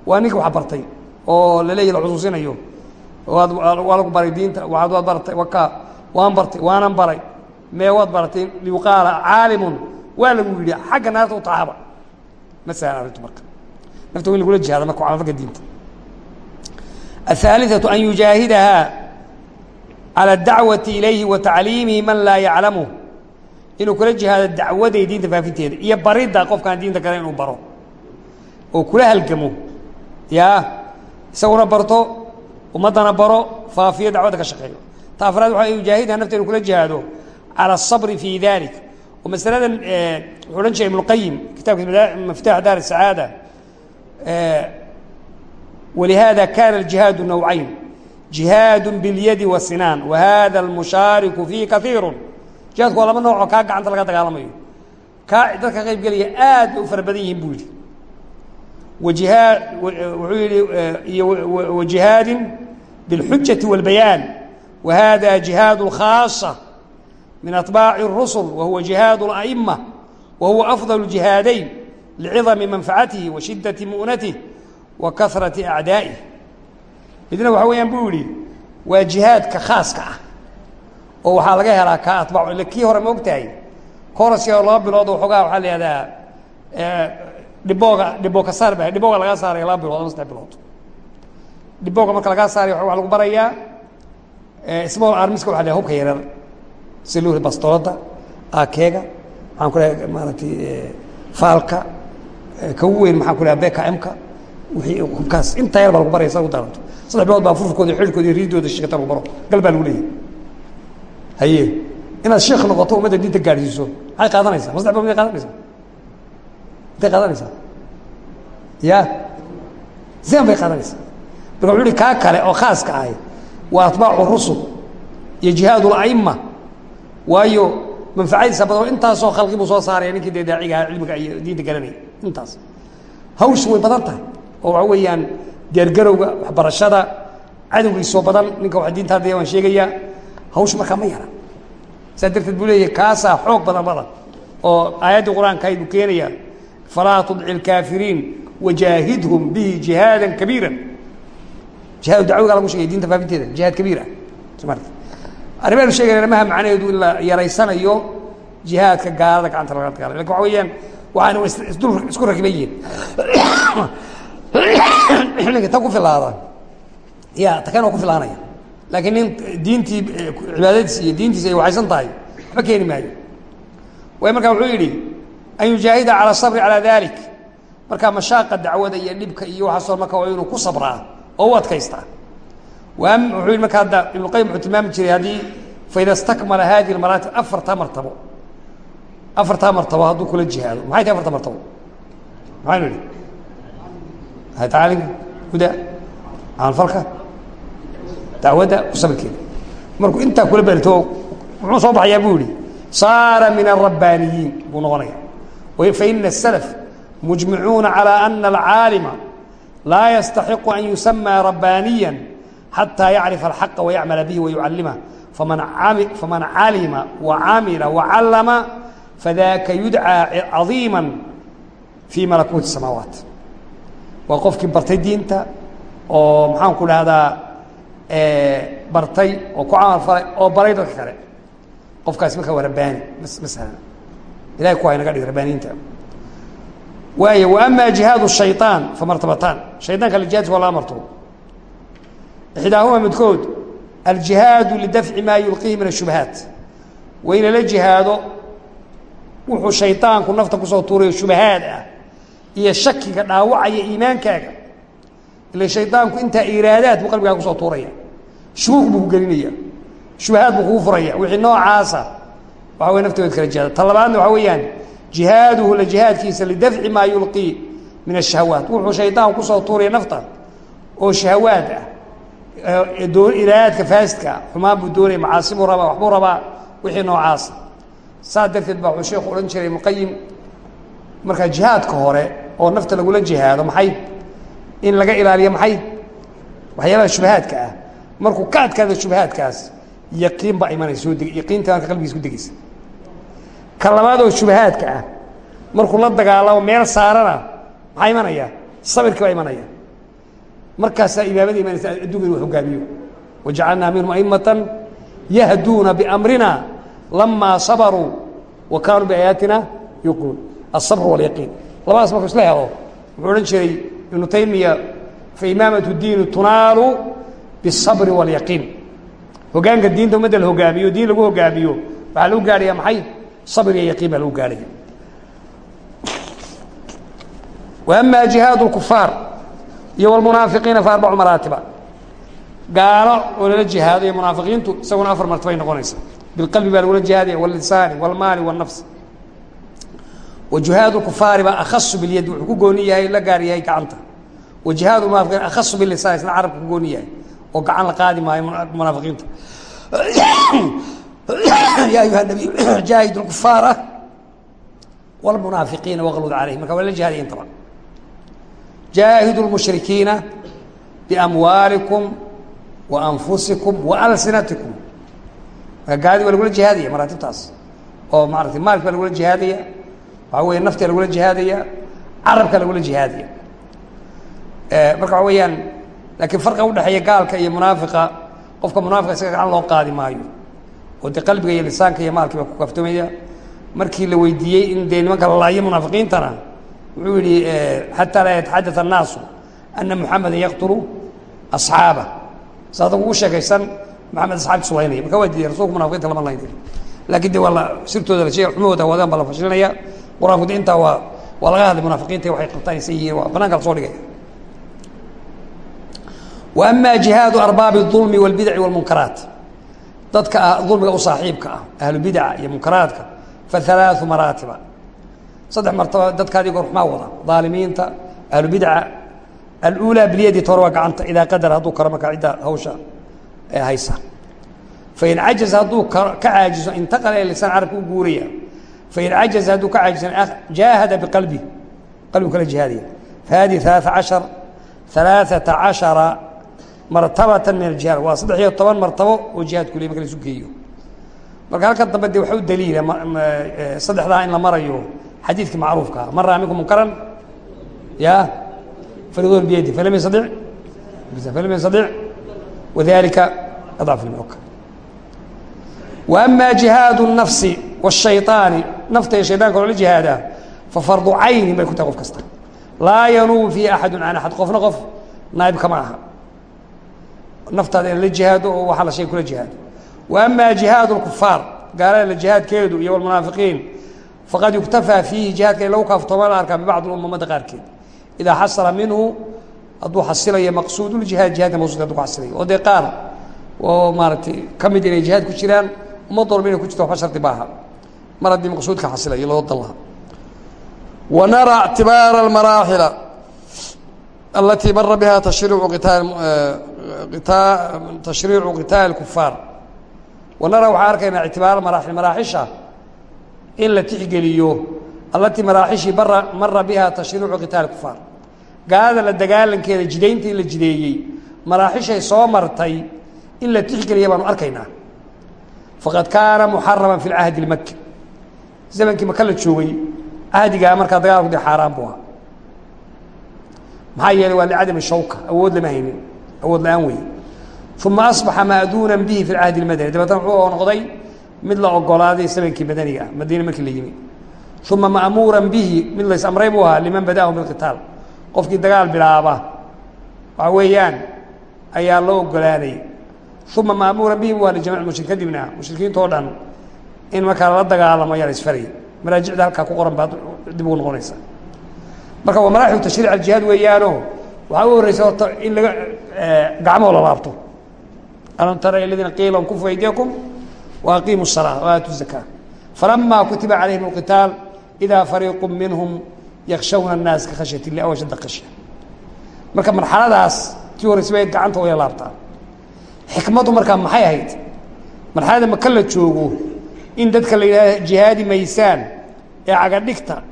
waa ninka wax bartay oo laleeyahy la xusuusinayo waad waa lagu baray diinta waad waad baratay waka waan bartay waanan baray mee waad baratay liuqaala caalimun waa lagu yidhi xagga naarta u taaba ma sahlan arrintu marka nafta wa in lagula jihaada marka camalfalka diinta الثالثة أن يجاهدها على الدعوة إليه وتعليمه من لا يعلمه inuu kula jihaado dacwaday diinta faafinteeda iyo baridda qofkaan diinta kale inuu baro oo kula halgamo ya isaguna barto ummaddana baro faafiyo dacwadda ka shaqeeyo ta afraad waxa yujaahidha nafta inuu kula jihaado calى الصبر في ذلك oo masaladan wuxuu odhan jiray ibnuqayim kitaabka miftaax daar الsacaada ولهذا كان الجهاد نوعين جهاد باليد والسنان وهذا المشارك فيه كثير جهادku waa laba nooc oo kaa gacanta laga dagaalamayo kaa dadka qayb gelaya aad bay u fara badan yihiin buu yidhi wajihaa wuxuu yihi iyo wajihaadin بالحجة والبيان وهذا جهاد الخاصة من أطباع الرسل وهو جهاد الأئمة وهو أفضل الجهادين لعظم منفعته وشدة مؤنته وكثرة أعدائه midna waxa weeyaan buu yihi waa jihaadka khaaska ah oo waxaa laga helaa ka atbaac ila kii hore ma ogtahay korasi oo laba bilood oo xoogaa waxaa la yihahdaa dhibooga dhiboo ka saar ba dhibooga laga saaraya laba bilood ama saddex bilood. Dhibooga marka lagaa saaraya waxaa lagu barayaa small armiska waxa la hubka yarar si loo bastoolada akeega maxaan ku lehay maaragtay faalka ka ugu weyn maxaan ku lehay bkmka wixii hubkaas intaa yar baa lagu baraya sa u daranto saddex bilood baa furfurkooda xilkooda riidooda sheekata lagu baro. Gal baa lagu leeyahay. Haye inaad sheekh noqoto ummadda diinta gaadhsiiso maxay qaadanaysaa? Ma saddex bilood may qaadanaysaa intay qaadanaysaa? Ya. Zian bay qaadanaysaa? Marka wuxu uhi kaa kale oo khaaska ahay waa atbaacu rusul iyo jihaad ula'ima waayo manfacadiisa badan intaasoo khalqi buu soo saaraya ninkii dee daacigaha cilmiga iyo diinta garanaya intaas. Hawshu way badan tahay oo waxa weeyaan diyaargarowga waxbarashada cadowgiisoo badan ninka wa diinta hadaya waan sheegayaa. Hawshu markaa ma yara saa darteed buu leeyahay kaasaa xoog badan badan oo aayaddii qur'aanka ayd buu keenaya falaa tudci اlkaafiriin wajaahidhum bihi jihaada kabiira jihaad dacwiga lagu shegay diinta faafinteeda jihaad kabiir ah arrimaanu sheegayna maha macnaheedu in la yaraysanayo jihaadka gaalada gacanta laga dagaalay laakiin waxa weeyaan waxaana isdul isku rakiban yihiin ninka ta ku filaada ya ta kan oo ku filaanaya laakiin nin diintii cibaadadiisi iyo diintiisi ay waxaysan tahay waxba keeni maayo way markaa wuxuu yidhi an yujaahida calى sabri calى dalik markaa mashaaqa dacwada iyo dhibka iyo waxaasoo marka waa inuu ku sabraa oo u adkaystaa wuxuu yidhi marka hadda ibnu qayim wuxuu tilmaami jiray haddii faida stakmala hadihi maraatib afartaa martabo afartaa martabo hadduu kula jihaado maxay tahay afarta martabo maxaynu idhi tacaalim huda camalfalka dacwadda ku sabirkeeda markuu intaa kula berito muxuu soo baxayaa buu yihi saara min الrabbaaniyiin buu noqonaya faina الslف mujmicuuna calى ana alcaalima laa yastaxiqu an yusamى rabbaaniya xatىa yacrifa alxaqa wayacmala bihi wayucalimah faman calima wacamila wacallama fadaka yudcaa caظiima fii malakuuti الsamaawaat waa qofkii bartay diinta oo maxaan ku dhahdaa bartay oo ku camal falay oo baray dadka kale qofkaasi markaa waa rabbaani masalan ilahay ku haynaga dhig rabbaaniinta. Waay wa ama jihaad shayaan famartabataan shaydaanka jihaadka waa laba martabo ixdaahuma midkood aljihaadu lidafci maa yulqihi min ashubahaat wa in jihaado wuxuu shaydaanku nafta ku soo tuurayo shubahaad ah iyo shakiga dhaawacaya iimaankaaga. Ila shaydaanku intaa iraadaad buu qalbigaaga ku soo tuuraya. Shubuuk buu ku gelinaya. Shubahaad buu kugu furaya. Wixii noocaasa waa wey naftagood kala jihaada ta labaadna waxaa weeyaan jihaaduhu la jihaadkiisa lidafci maa yulqii min ashahawaat wuxuu shaydaan ku soo tuuraya nafta oo shahawaad ah ilaaadka faasidkaa xumaan buu doonaya macaasibuu rabaa waxbuu rabaa wixii noocaasa saa darteed baa wuxuu sheekhu odhan jiray muqayim markaa jihaadka hore oo nafta lagula jihaado maxay? In laga ilaaliyo maxay? Waxyaabaha shubahaadka ah. Markuu ka adkaado shubahaadkaas yaqiin baa imanaysa soo deg yaqiinta marka qalbigiis ku degeysa ka labaad oo shubahaadka ah. Markuu la dagaalamo meel saarana maxaa imanaya? Sabirkii baa imanaya. Markaasaa imaamada imanaysa adduunka inuu hogaamiyo wajacalnaa minhum aimatan yahduuna biamrina lamaa sabaruu wa kaanuu biaayaatina yuqinuun asabr waalyaqiin labadaas markuu isla helo wuxuu odhan jiray ibnu taymiya faimaamat diini tunaalu bisabri waalyaqiin hogaanka diinta ummadda la hogaamiyo diin lagu hogaamiyo waxaa lagu gaadhaya maxay? sabr iyo yaqiin baa lagu gaadhaya وأma جihaad الكuفاar iyo والmunaafiqiina fa arbacu maraatiba gaalo oo lala jihaadayo munaafiqiintu isaguna afar martabay noqonaysa biاlqalbi baa lagula jihaadaya wاlisaani wاlmaali wالnafs wajihaad الkufaari baa akhasu biاlyad wuxuu ku gooni yahay la gaar yahay gacanta wajihaad munaafiqiin akhasu bilisaan isna carabka ku gooni yahay oo gacan la qaadi maayo munaafiqiinta ya ayuha nabiy jaahid الkufaara wاlmunaafiqiina waqlud calayhim marka waa la jihaadaya intaba jaahidu اlmushrikiina biamwaalikum wa anfusikum wa alsinatikum marka gaadi waa lagula jihaadaya maraatibtaas oo maarata maalki baa lagula jihaadaya waxaa weya naftia lagula jihaadaya carabka lagula jihaadaya marka waxa weeyaan laakiin farqa udhexeeya gaalka iyo munaafiqa qofka munaafiqa isaga gacan loo qaadi maayo oo dee qalbiga iyo lisaanka iyo maalkii baa ku kaftamaya markii la weydiiyey in dee nimanka la laayo munaafiqiintana wuxuu yihi xataa laa yataxadaث الnaasu ana muxameda yaqtulu asxaaba sa adagu u sheekaysan maxamed asxaabtiisu laynaya marka waa diiday rasulka munafiqinta lama laynay lakin de waa la sirtooda la sheegay xumahooda wadaan baa la fashilinaya qur-aanku de intaa waa waa laga hadlay munaafiqiinta waxay qabtaan isa yihiin waa bananka la soo dhigaya wa ama jihaadu arbaabi الظulmi wاlbidaci wاlmunkaraat dadka ah, ulmiga u saaxiibka ah ahlubidca iyo munkaraadka faalaau maraatiba. Saddex martaba dadkaadi goor maa wada aalimiinta ahlubidca alulaa bilyadi tore gacanta idaa qadar hadduu karo markaa cidda hawsha haysa. Fain cajaza hadduu ka caajiso intaqala ee lisaan carabka u guuraya fain cajaza hadduu ka caajisan jaahada biqalbi qalbigu kala jihaadaya fahadii alaaثa cashar alaaثata cashara martabata min aljihaad waa saddex iyo toban martabo oo jihaadku le marka la isu geeyo marka halkan dambe de waxa u daliila saddexdaa in la marayo xadiidkii macruufkaa man raa minkum munkaran ya faridoon biyadi falam yastadic falam yastadic wadalika adcaf lmawka wa ama jihaadu الnafsi والshayطaani nafta iyo shayطanka loola jihaadaa fafardu caynin bay ku tahay qof kasta laa yanuubu fiihi axadu can axad qofna qof naaib kama aha naftaada in la jihaado oo waxa la shay kula jihaado. Wa amaa jihaad اlkufaar gaalada jihaadkeedu iyo walmunaafiqiin faqad yuktafaa fiihi jihaadka in lagu kaaftoomaa la arkaa bibacd ummadda qaarkeed. Idaa xasala minhu hadduu xasilayo maqsuuduljihaad jihadka maqsuudka haduu ku xasilayo. Oo dee qaar oo maaragtay ka mid inay jihaad ku jiraan ummad walba inay ku jirto waxba shardi maaha. Mar haddii maqsuudka xasilayo loo dalla wa nara ictibaara almaraaxila alatii mara biha tashriicu qitaal اkufaar wanara waxaan arkaynaa maraaxil maraaxisha in la tixgeliyo allatii maraaxishii bara mara biha tashriicu qitaali kufaar gaalada la dagaalankeeda jidaynta in la jideeyey maraaxishay soo martay in la tixgeliya baanu arkaynaa faqad kaana muxaraman fi lcahdi اlmaki zamankii maka la joogay cahdigaa markaa dagaalku dee xaaraan buu ahaa maxaa yeelay waa licadami shawka awood lama haynin awood la'aan wey uma asbaxa maaduuna bihi fi cahdi اmadani dabeetna wuxuu noqday mid la ogolaaday zamankii madaniga ah madiine markii la yimi uma ma'muura bihi mid lays amray buu ahaa liman bada'ahu biqitaal qofkii dagaal bilaaba. Waxa weeyaan ayaa loo ogolaanayay uma ma'muura bihi buu ahaa lijamic mushrik kadibna mushrikiinta oo dhan in markaa lala dagaalamo ayaa la isfarayay maraajicda halkaa ku qoran baad dib ugu noqonaysa marka waa maraaxil tashriic aljihaad weeyaano waxaa u horreysa horta in laga gacmoo la laabto alam tara aladiina qiila nkufu aydiyakum wa aqiimu الsalaa wa aatu zakaa falama kutiba calayhim اlqitaal idaa fariiqu minhum yakshawna الnaas ka khashyat illah aw ashadda khashya marka marxaladaas tii horeysa bay gacanta way laabtaa xikmaddu markaa maxay ahayd marxalada maka la joogo in dadka la yidhahda jihaadi maysaan ee cagadhigta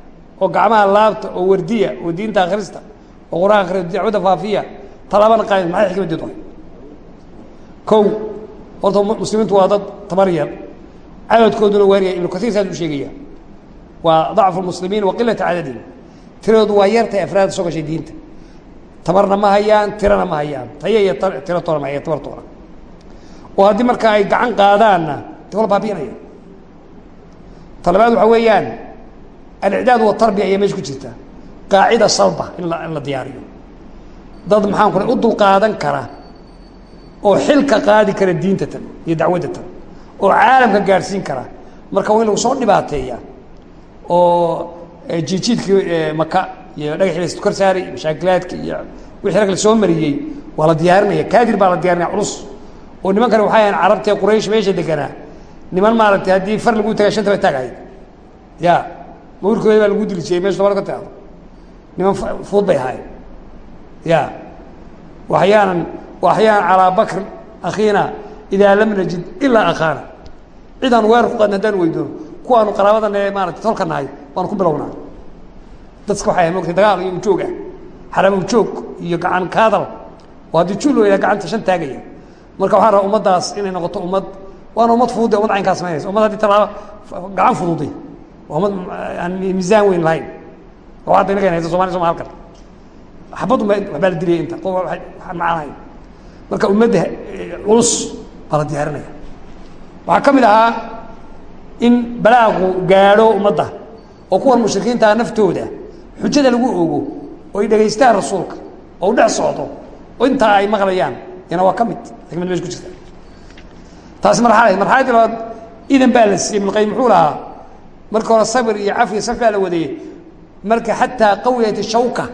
oo gacmaha laabta oo wardiya oo diinta akhrista oo qur'aan akhriya dacwadda faafiya talaabana qaad maxay xikmaddeedu ahay kow horta muslimiintu waa dad tabar yar. Cadadkooduna waarya ibnu kaiir saas u sheegaya waa dacfu muslimiin wa qilata cadadihim tiradoodu waa yartay afraad soo gashay diinta. Tabarna ma hayaan tirana ma hayaan. Taya iyo tiro toona ma haya tabar toona oo haddii marka ay gacan qaadaanna de wala baabiinaya. Talabaad waxaa weeyaan alicdaad wa tarbiya ayaa meesha ku jirta. Qaacida salba in la diyaariyo. Dad maxaan ku u dulqaadan kara oo xilka qaadi kara diinta tan iyo dacwadda tan oo caalamka gaadhsiin kara. Marka waa in lagu soo dhibaateeya oo jiijiidkii maka iyo dhagaxii la kor saaray iyo mashaakilaadka iyo wixii rag la soo mariyey waa la diyaarinaya. Kaadir baa la diyaarinaya culus. Oo nimankani waxay ahayn carabtee quraysh meesha deganaa. Niman maaragtay haddii far lagu taga shanta taagahayd ya mawrkooda baa lagu dili jirey meesha dabal ka taado niman fuud bay ahaayeen. Ya waxyaanan waxyaanan calaa bakr akhiina idaa lam najid ilaa akhaana cidaan weerar ku qaadna haddaan weydoono kuwaanu qaraabadan ee tolka nahay waanu ku bilownaa. Dadka waxay mogtay dagaal iyo ujoog ah. Xaraam ujoog iyo gacan kaadal. Oo haddii yidhaha gacanta shan taagaya. Marka waxaan rabaa ummaddaas inay noqoto ummad. Waana ummad fudude ummad caynkaa samaynaysa ummad haddii talaaba gacan fududay waa ummad aan miisaan weyn lahayn. Oo hadda inaga haysa somali soma halkan. Xabaddu waxbaa la dilaya inta. Qof waxaan macaanahay marka ummadda culus baa la diyaarinaya. Waxaa ka mid ahaa in balaagu gaadho ummadda oo kuwan mushrikiintaa naftooda xujada lagu ogo oo ay dhegaystaan rasuulka oo u dhex socdo oo intaa ay maqlayaan yana waa ka mid. Xikmad meesha ku jirta. Taasi marxalad marxaladii labaad idan baa la siiyey ibnu qayim muxuu lahaa marka hore sabir iyo cafiya saf baa la wadeeyey marka xataa qawiyat shawka.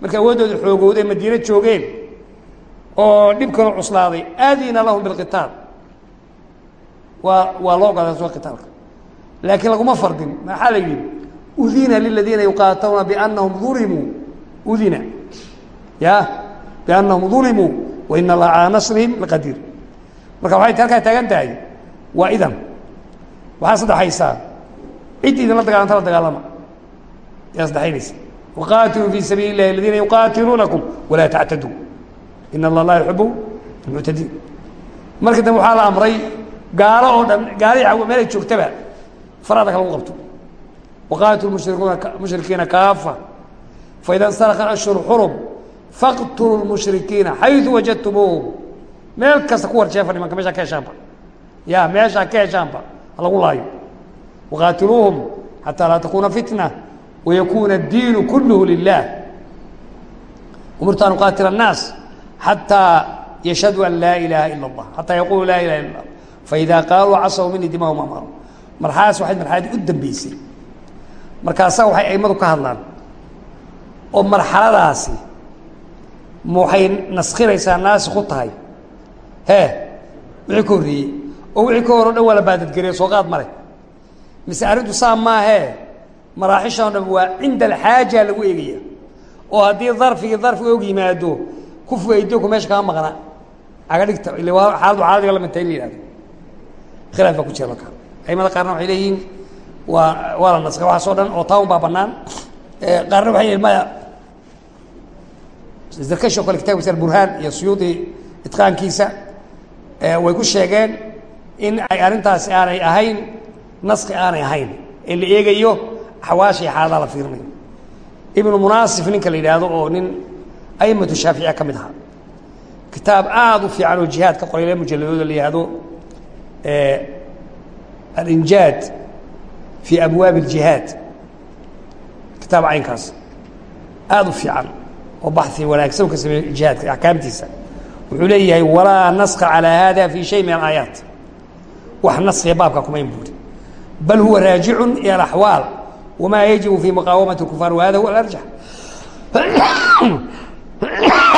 Marka awooddooda xoogowday madiine joogeen. Oo dhibkana cuslaaday. Aadina lahum bilqitaal waa waa loo ogolaaday soo qitaalka. Laakiin laguma fardin. Maxaa la yidhi? Udina liladiina yuqaataluuna biannahum ulimuu udina. Ya? Biannahum ulimuu wa ina allaha calaa nasrihim laqadiir. Marka waxay halkaa taagan tahay. Waa idan waxaa saddexaysaa cid idinla dagaalanta la dagaalama. Yaa saddexaynaysa waqaatiluu fii sabiili illahi aladiina yuqaatiluunakum walaa tactaduu. Ina allah laa yuxibu almuctadiin markii dambe waxaa la amray gaalo oo dhan gaali meel ay joogtaba faraada ka lagu qabto. Waqaatilu mushrikiina kaafa. Faida instaraka ashhur xurum faqtuluu lmushrikiina xaydu wajadtumuuhum. Meel kasta ku warjeefa nimanka meeshaa ka heshaanba. Ya meeshaa ka heshaanba ha lagu laayo waqaatiluuhum xataa laa takuuna fitna wayakuuna addiinu kulluhu lilah umirtu an uqaatila الnaas xatىa yashhadu an laa ilaha ila اllah xataa yaqulu laa ilaha illa اllah faida qaaluu casaw minii dimahum amaru marxaladaas waxay marxaladii u dambeysay markaasaa waxay aimadu ka hadlaan oo marxaladaasi ma waxay naskhinaysaa naasi ku tahay hee wixii ka horreeyey oo wixii ka hor o dhan waa la baadadgeriya soo qaad male mise arrintu saa maahee maraaxishan o dhan waa cinda alxaaja lagu eegaya. Oo haddii darfigii darfiga og yimaado kufuga aydoku meesha kama maqna. Aga dhigta xaaladu xaaladiga la midta in la yihahdo khilaaf baa ku jira marka aimada qaarna waxay leeyihiin waa waa la naskay waxaas o dhan oo taun baa banaan qaarna waxay leeyihiin maya zarkashi o kale kitabkiisa burhaan iyo suyuudi itqaankiisa way ku sheegeen in ay arrintaasi aanay ahayn naski aanay ahayn ee la eegayo axwaashii xaaladaha la fiirinayo. Ibnu munaasif ninka la yidhaahdo oo nin aimatu shaaficiya ka mid ahaa. Kitaab aada u fiican oo jihaad ka qoray le mujalladooda la yihahdo alinjaad fii abwaabi اljihaad kitaab caynkaas. Aada u fiican oo baxi wanaagsan ka sameeye jihaadka axkaamtiisa. Wuxuu leeyahay walaa naska calىa hada fi shay min alaayaat. Wax naskiga baabka kumayn buuri bal huwa raajicu ilى اaxwaal wma yajibu fi muqaawamati اkufaar wahada huwa alarjax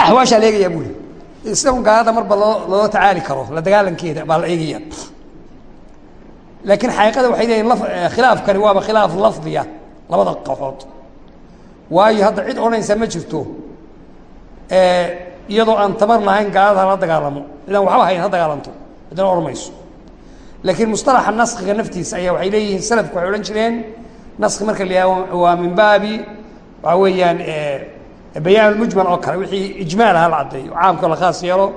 axwaashaa la eegayaa buuri isla gaalada marba loo loo tacaali karo la dagaalankeeda baa la eegaya laakiin xaqiiqada waxay leeyihin khilaafkani waaba khilaaf lafdiya labada qaxood waayo hadda cid odhanaysa ma jirto iyadoo aan tamar lahayn gaalada hala dagaalamo idaan waxba hayn ha dagaalanto haddana odhan mayso laakiin musطalaxa naskiga naftiisa ayaa waxay leeyihiin salafku waxay odhan jireen naski marka la waa min baabi waxaa weeyaan bayaan mujmal oo kale wixii ijmaal aha la caddeeyo caamkao la khaas yeelo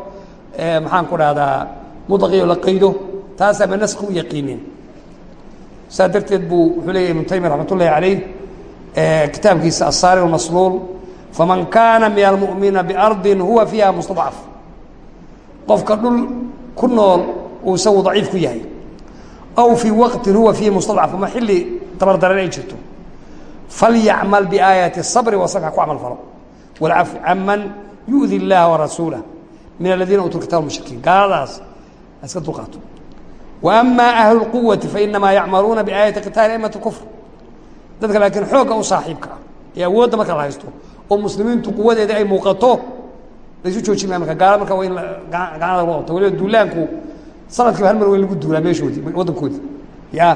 maxaan ku dhahdaa mudaqio la qaydo taasaa ma naski u yaqiineen saa darteed buu wuxuu leeyahy ibnu taymiya raxmat calayh kitaabkiisa asaari masluul faman kaana min almu'miniina biardin huwa fiiha mustadcaf. Qofka dhul ku nool uu isagu daciif ku yahay aw fii waqtin huwa fiihi mustadcaf ama xilli tabardaran ay jirto falyacmal biaayaati sabri wasak ha ku camal falo walcafi caman yudi llaha warasuulah min aladiina uutu kitab mushrikiin gaaladaas iska dulqaato wa amaa ahlu lquwati fainamaa yacmaluuna biaayati qitaali aimati kufr dadka laakiin xoogga u saaxiibka ah ee awoodda marka la haysto oo muslimiintu quwadeeda ay muuqato la isu joojin maka gaala marka waa in gacanada loo oto waliba duulaanku sanadkiiba hal mar in lagu duulaa meeshoodii waddankoodii ya.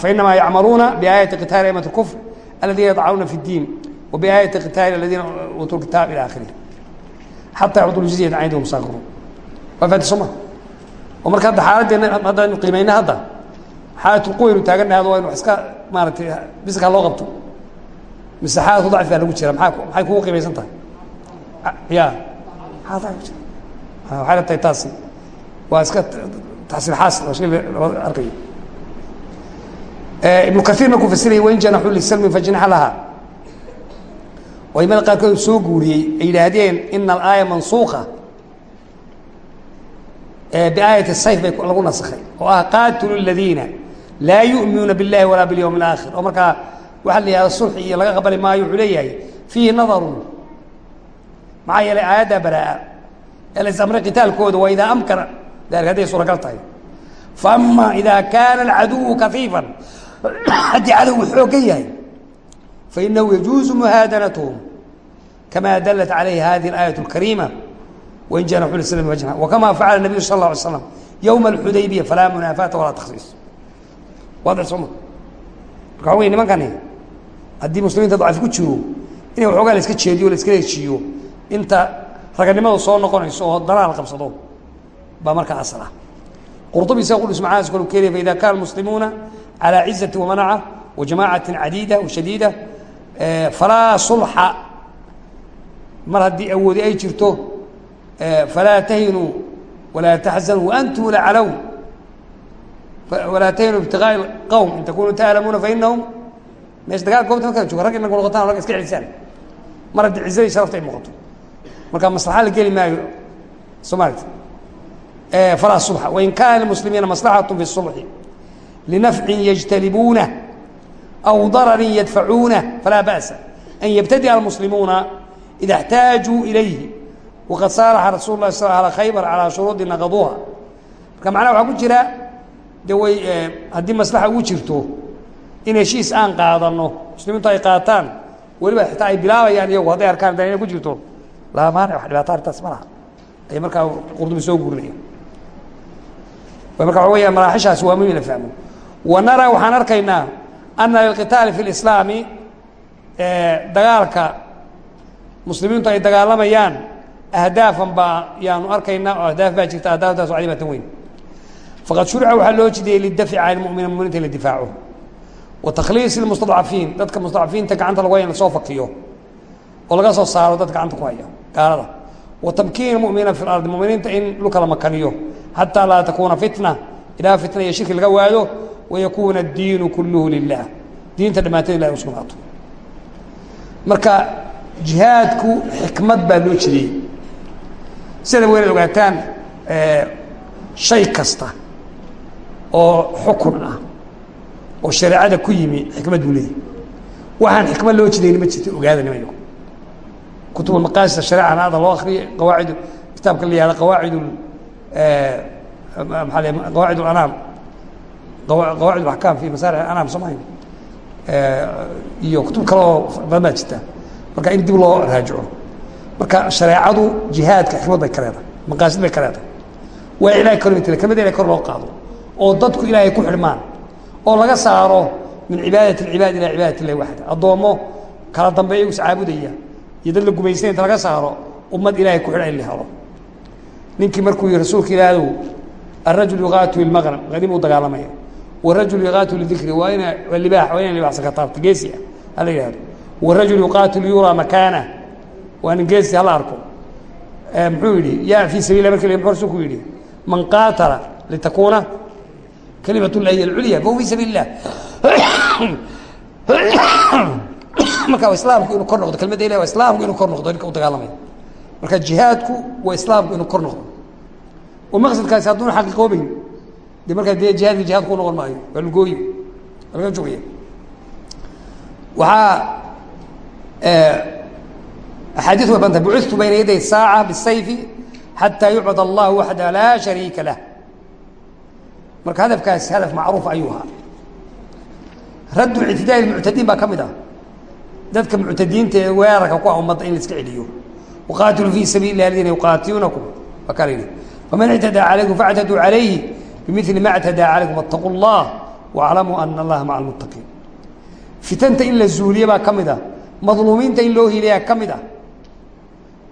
Fainamaa yacmaluuna biaayaati qitaali amat kufr aladiina yadcanuuna fi اdiin wa biaayaati qitaali aladiina uutuu kitaab ila akhirih xataa yacuduu ljizyata can aydihim saakiruun waa faati soo ma? Oo marka hadda xaaladdeena haddaynu qiimayna hadda xaalatulquwaynu taagannahay ad waa inu iska maaratay biska loo qabto. Mise xaalatu dacfi baa lagu jira maa maxay kugu qiimaysan tahay? Ya. Xaala dacfi ku jira. Waxay la tahay taasi waa iska taxsiil xaasil oo shay la arkayo ibnu kaiir markuu fasirayay wain janaxuu lisalmi fajnaxa laha oo imada qaarkood soo guuriyey ay yidhaahdeen ina alaaya mansuuqa biaayati sayf bay lagu naskay oo ah qaatilu ladiina laa yu'minuuna biاllahi walaa biاlyawm اlaakhir oo markaa waxaa la yihahda sulxi iyo laga qabali maayo wuxuu leeyahay fiihi nadarun maxaa yeelay aayadda baraa ee la isamray qitaalkooda waa idaa amkana dalik hadday suuragal tahay faama ida kaana alcaduwu kafiifan haddii cadowgu xoogan yahay fainahu yajuuzu muhaadanatuhum kama dalat calayhi hadihi اlaayaة اlkariima wain janaxuu lislami wajha wakama facala nabiyu sal اla alay slam yowma alxudaybiya falaa munaafaata walaa takhsiis waadix sooma marka waxa wey nimankani haddii muslimiinta dacif ku jiro inay waxoogaa la iska jeediyo la iska leejiyo inta raganimadu soo noqonayso oo danaal qabsado baa markaa asal ah qurطubi isaga qudhis macaas kalu keenaya faida kana muslimuuna calى cizati wamanaca wajamacati cadiida washadiida falaa sulxa mar haddii awoodi ay jirto falaa tahinuu walaa taxzanuu waantum lacalow walaa tahinuu ibtiqaaءi qowm in takunuu taalamuuna fainahum meesha dagaal goobta markaa jooga rag inagu noqotaan ragga iska celisaan mar haddii cizadii sharafta ay muuqato marka maslaxa la geli maayo soo maaragti laa subxa wain kaana lmuslimiina maslaxatu fi sulxi linafcin yajtanibuunah aw dararin yadfacuunah falaa ba'sa an yabtadi'a almuslimuuna ida اxtaajuu ilayhi waqad saalaxa rasul lah sl ala khaybar calaa shuruudi naqaduuha. Marka macnaha waxaa ku jira de way haddii maslaxa ugu jirto in heshiis aan qaadanno muslimiintu ay qaataan weliba xitaa ay bilaabayaan iyagu hadday arkaan inay ku jirto laa maana wax dhibaato arrintaas ma laha. Ay markaa qurdubi soo gurinaya marka waxa weya maraaxishaasi waa muhiim in la fahmo. Wa naraa waxaan arkaynaa ana lilqitaali fi lislaami dagaalka muslimiintu ay dagaalamayaan ahdaafan baa yaanu arkaynaa oo ahdaaf baa jirta ahdaaftaas oo cadimatan weyn. Faqad shurica waxaa loo jidiyey lidafci can muminiinta in la wa takhliisi mustadcafiin dadka mustadcafiinta gacanta lagu haya in la soo fakiyo oo laga soo saaro dad gacanta ku haya gaalada. Wa tamkiin mumina fi lardi muminiinta in dhulka la makaniyo xataa laa takuuna fitna. Ilaa fitna iyo shirki laga waado wayakuuna addiinu kulluhu lilah diinta dhammaanteed ilahay u sugnaato marka jihaadku xikmad baa loo jidiyey sida waynaad ogaataan shay kasta oo xukun ah oo shareecada ku yimi xikmad buu leeyahy waxaan xikmad loo jidayni ma jirto ogaada nimayo kutub maqaasid shareecana ada loo akriya qawaacid kitaabka la yihahda qawaacid maa l qawaacid anaam. Qawaacid axkaam fi masaalic anaam soo mahayn iyo kutub kale oo badan jirta. Marka in dib loo raajico. Marka shareecadu jihaadka xikmad bay ka leedahay maqaasid bay ka leedahay. Waa ilahay kormitl ka mid ilahay kor loo qaado. Oo dadku ilaahay ku xidhmaan oo laga saaro min cibaadat اlcibaad ilaa cibaadat illahi waxda addoommo kala dambeeya is caabudaya iyo dad la gumaysanaya inta laga saaro ummad ilahay ku xidha in la helo ninkii markuu yihi rasuulka ilaahw arajul yuqaatu lmaqrab qadiim u dagaalamaya. Warajul yuqaatu lidikri waa ina libaax waa inan libaaxsan ka taabto geesi ah. Hala yihahdo warajul yuqaatu liyura makaana waa nin geesi hala arko. Muxuu yidhi yaa fii sabilah marki muu rasuulku yidhi man qaatala litakuuna kalimat lahi alculya fahuwa fii sabiil lah marka islaamku inuu kor noqdo kelmadda ilah islaamku inuu kor noqdo ninka u dagaalamaya marka jihaadku waa islaamku inuu kor noqdo. Oo maqsadkaasi hadduuna xaqiiqoobeyn de markaa dee jihaadki jihaad ku noqon maayo waa lugooyo waa laga jogaya waxaa axaadiis way badanta bucitu bayna yaday saaca bisayfi xataa yucbad allah waxda laa shariika lah. Marka hadafkaasi hadaf macruuf ayuu ahaa. Radd ictidaai muctadiin baa ka mid ah. Dadka muctadiinta ee weerarka ku ah ummadda in la iska celiyo waqaatiluu fii sabiili lah aladiina yuqaatiluunakum waa kaa la yidhi faman ictadaa calaykum factaduu calayhi bimili ma ctadaa calaykum waataquu llah waaclamuu ana allaha maca almuttaqiin fitanta in la zuuliye baa ka mid ah madluumiinta in loo hiilayaa ka mid ah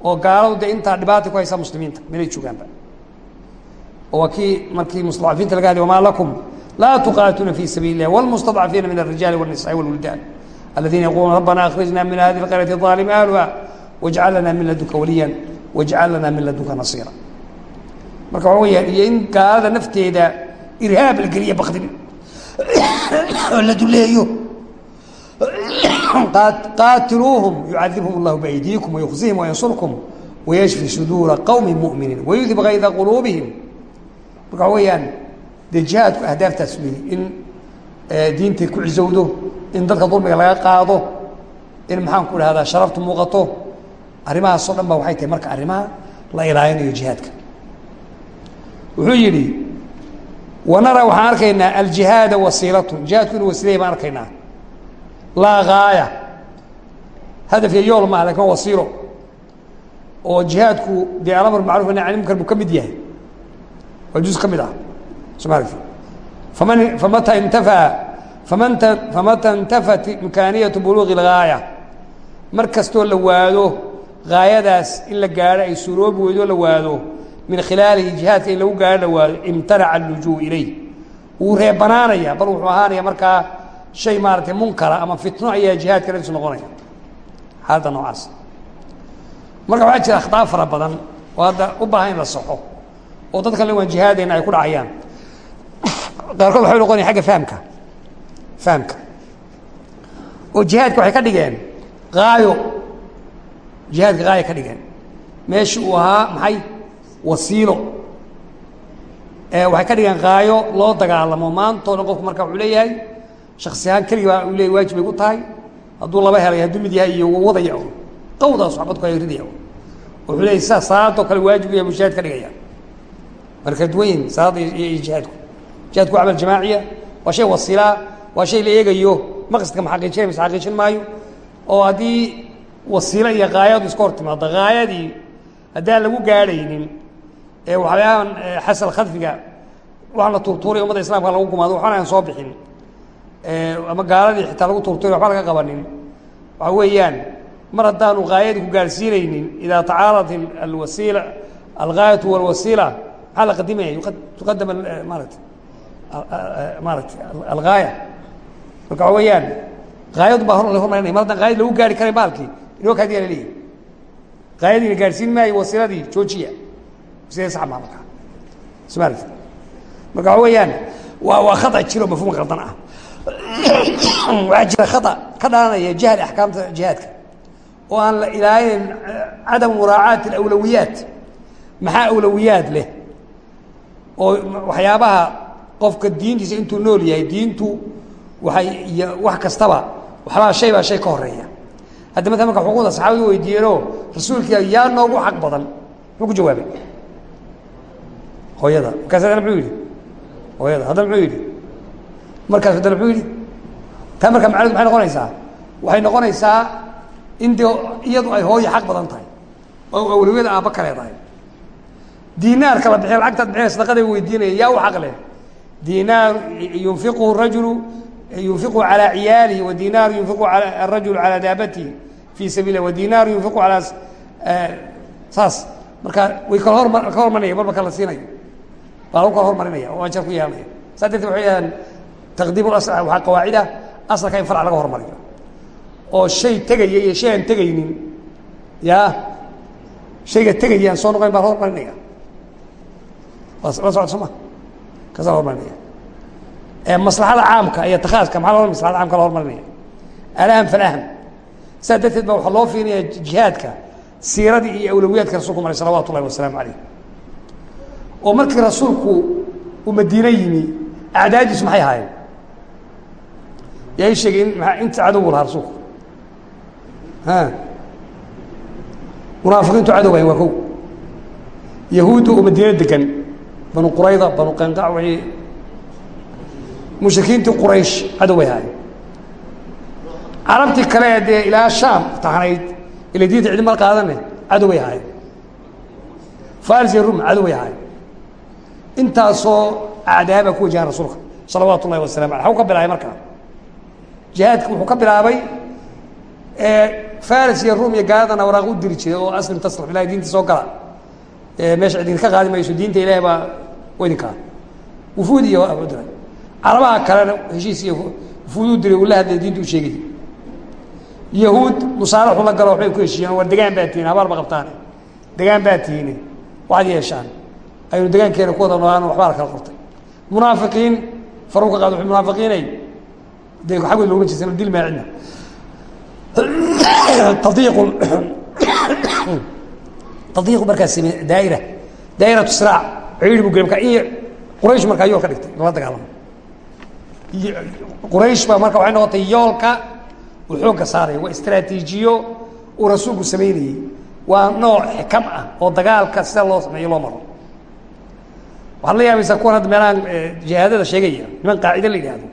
oo gaaladu de intaa dhibaata ku haysa muslimiinta melay joogaanba oo waa kii markii mustadcafiinta laga hadlay wamaa lakum laa tuqaatiluuna fi sabiili اlah wاlmustadcafiina min الrijaali والnisaءi wاlwildaan aladiina yaquuluuna rabbana akrijna min hadi اlqaryati ظaalim ahluha wajcal lanaa min ladunka waliyan wajcal lanaa min ladunka nasiira. Marka waa weyaan iyo in gaalada nafteeda irhaab la bakdin oo qaatiluuhum yucadibhum allahu baydiikum wayukhzihim wayansurkum wayashfi suduura qowmi muminiin wayudhib kayda quluubihim. Marka waa weyaan dee jihaadku ahdaaftaas weeye in eh, diintay ku cisowdo in dadka dulmiga laga qaado in maxaan ku dhahdaa sharaftu muuqato arrimahaasoo dhan ba waxay tahay marka arrimaha la ilaalinayo jihaadka. Wuxuu yidhi wanara waxaan arkaynaa aljihaada wasiilatun jihaadku inuu wasiilaya baan arkaynaa. Laa gaaya hadaf yool maaha laakiin wasiilo. Oo jihaadku dee alamr macruf nahy an munkar buu ka mid yahay. Waa juz ka mid ah. Soma faman famata intafaa famanta famata intafat imkaaniyatu buluuqi اlgaaya mar kastoo la waado gaayadaas in la gaadho ay suroobi weydo la waado min khilaalihi jihaadka in lagu gaadho la waado imtanaca alujuu ilayh. Wuu reebanaanaya bal wuxuu ahaanaya markaa shay maaratay munkara ama fitno ayaa jihaadka dhadiisu noqonaya. Xaaladda noocaas. Marka waxaa jira akhtaa fara badan oo hadda u baahan in la soxo oo dadkan le waan jihaadayna ay ku dhacayaan. Qaarkood waxay noqonaya agga fahamka fahamka. Oo jihaadka waxay ka dhigeen haayo jihaadka haayo ka dhigeen. Meesha uu ahaa maxay? Wasiilo. Waxay ka dhigeen haayo loo dagaalamo. Maantao dhan qofku marka wuxuu leeyahay shaksi ahaan keliga uu leeyahy waajib bay ku tahay. Hadduu laba helay hadduu mid yahay iyo wadaya qawdaas waxbad ku ridaya wuxuu leeyahy sida salaadoo kale waajib buu jihaad ka dhigaya. Marka kala duwan yihiin salaadda iyo jihaadku. Jihaadku waa camal jamaaciya. Waa shay wasiilaa waa shay la eegayo. Maqsadka ma xaqiijinay mise xaqiijin maayo? Oo haddii wasiilo iyo haayadu iska hor timaado. Haayadii haddaan lagu gaadhaynin ee waxyaabahan xasal khadfiga waxaan la tuurtuuray umadda islamka lagu gumaado waxaan aan soo bixin ama gaaladii xitaa lagu tuurtuuray waxba laga qabanin. Waxa weeyaan mar haddaanu haayadii ku gaadhsiinaynin idaa tacaarat alwasiila algaayatu walwasiila maxaa la qadimaya tuqadam maarata maarata algaaya marka waxa weeyaan gaayadu baa hor hormarinaya. Mar haddaan gaayad lagu gaari karay baalkii inoo kaadiya la leeyahy gaayadiina gaadhsiin maayo wasiiladii joojiya. Wasiilada sax maa marka sma aragti marka waxa weeyaan waa waa khata jiro mafhuum qaldan ah. Waxaa jira khata ka dhalanaya jahli axkaamta jihaadka oo aan la ilaalinin cadam muraacaati alawlawiyaat. Maxaa awlawiyaad leh? Oo waxyaabaha qofka diintiisa intuu nool yahay diintu waxay iyo wax kastaba waxbaa shay baa shay ka horreeya hadda maala marka xuquuqda saxaabadu weydiiyeenoo rasuulka yaa noogu xaq badan. Muxuu ku jawaabay. Hooyada. Markaas haddana muxuu yidhi hooyada haddana muxuu yidhi. Markaas haddana muxuu yidhi taa marka macnahedu maxay noqonaysaa? Waxay noqonaysaa in dee iyadu ay hooyo xaq badan tahay oo awlawiyada aabba ka leedahay diinaarka la bixiy lacagtaad bixina sadaqaday weydiinaya yaa u xaq leh. Diinaar yunfiquhu rajulu yunfiqu calى ciyaalihi wa dinaaru yunfiqu arajulu calى daabatihi fii sabiil lah wa dinaaru yunfiqu alaa saas marka way kala horma ka hormarinaya marba kala siinayo baa lagu kala hormarinaya oo ajar ku yeelanaya saa darteed waxay yidhahdaan taqdiim as waxaa qawaacida asalka in farc laga hormariyo oo shay tegaya iyo shay aan tegaynin ya shayga tegaya aan soo noqoyn baa hormarinaya la socod soo ma kaasa la hormarinaya maslaxada caamka iyo takhaaska maxaa loo maslaxada caamka la hormarinaya alaham falaham saa darteed ba waxaa loo fiirinaya jihaadka siiradii iyo awlawiyaadka rasulku maray salawatu ullahi wasalaamu calayh oo markii rasuulku uu madiine yimi acdaadiisu maxay ahaayeen? Yaa ii sheegay in inta cadowgu lahaa rasuulku. Munaafiqiintu cadow ahayn waa kow. Yahuudda oo madiine degan banu qurayda banu qanqac wixii mushrikiintii quraysh cadow bay ahaayeen. Carabtii kale dee ilaa shaam tahnayd ila diinta cidima qaadane cadow bay ahaayeen. Faris iyo rum cadow bay ahaayeen. Intaasoo acdaaba ku wajahan rasuulka salawaatu ullahi wasalamu aleh xaw ka bilaabay markaa. Jihaadka wuxuu ka bilaabay faris iyo rum iyo gaaladana waraaq u diri jiray oo aslim taslix ilahay diinta soo gala. Meesha idinka qaadi mayso diinta ilahay baa idinkaa wufuud iyo diray carabaha kalena heshiis iyo wufuud u diray uu la hadlay diinta u sheegay. Yahuud musaalaxu la galo waxbay ku heshiiyeen war degaan baa tihiin habaar ba qabtaane degaan baa tihiine waxaad yeeshaan. Aynu degaankeena ku wada noolaan waxbaa la kala qortay. Munaafiqiin faruuka qaad wuxuu munaafiqiinay. Dee xaggood looguma jirsan dil maa cidna tadiiqu tadiiqu markaa same daa'ira daa'iratu siraac ciidhi buu gelay marka in quraysh markaa yool ka dhigtay lala dagaalamo quraysh baa marka waxay noqotay yoolka uu xoogga saaraya waa istraatiijiyo uu rasuulku samaynayey waa nooc xikam ah oo dagaalka sida loo sameeyo loo maro. Waxaad la yaabaysaa kuwan hadda meelahan jihaadada sheegaya niman qaacide la yidhaahdo.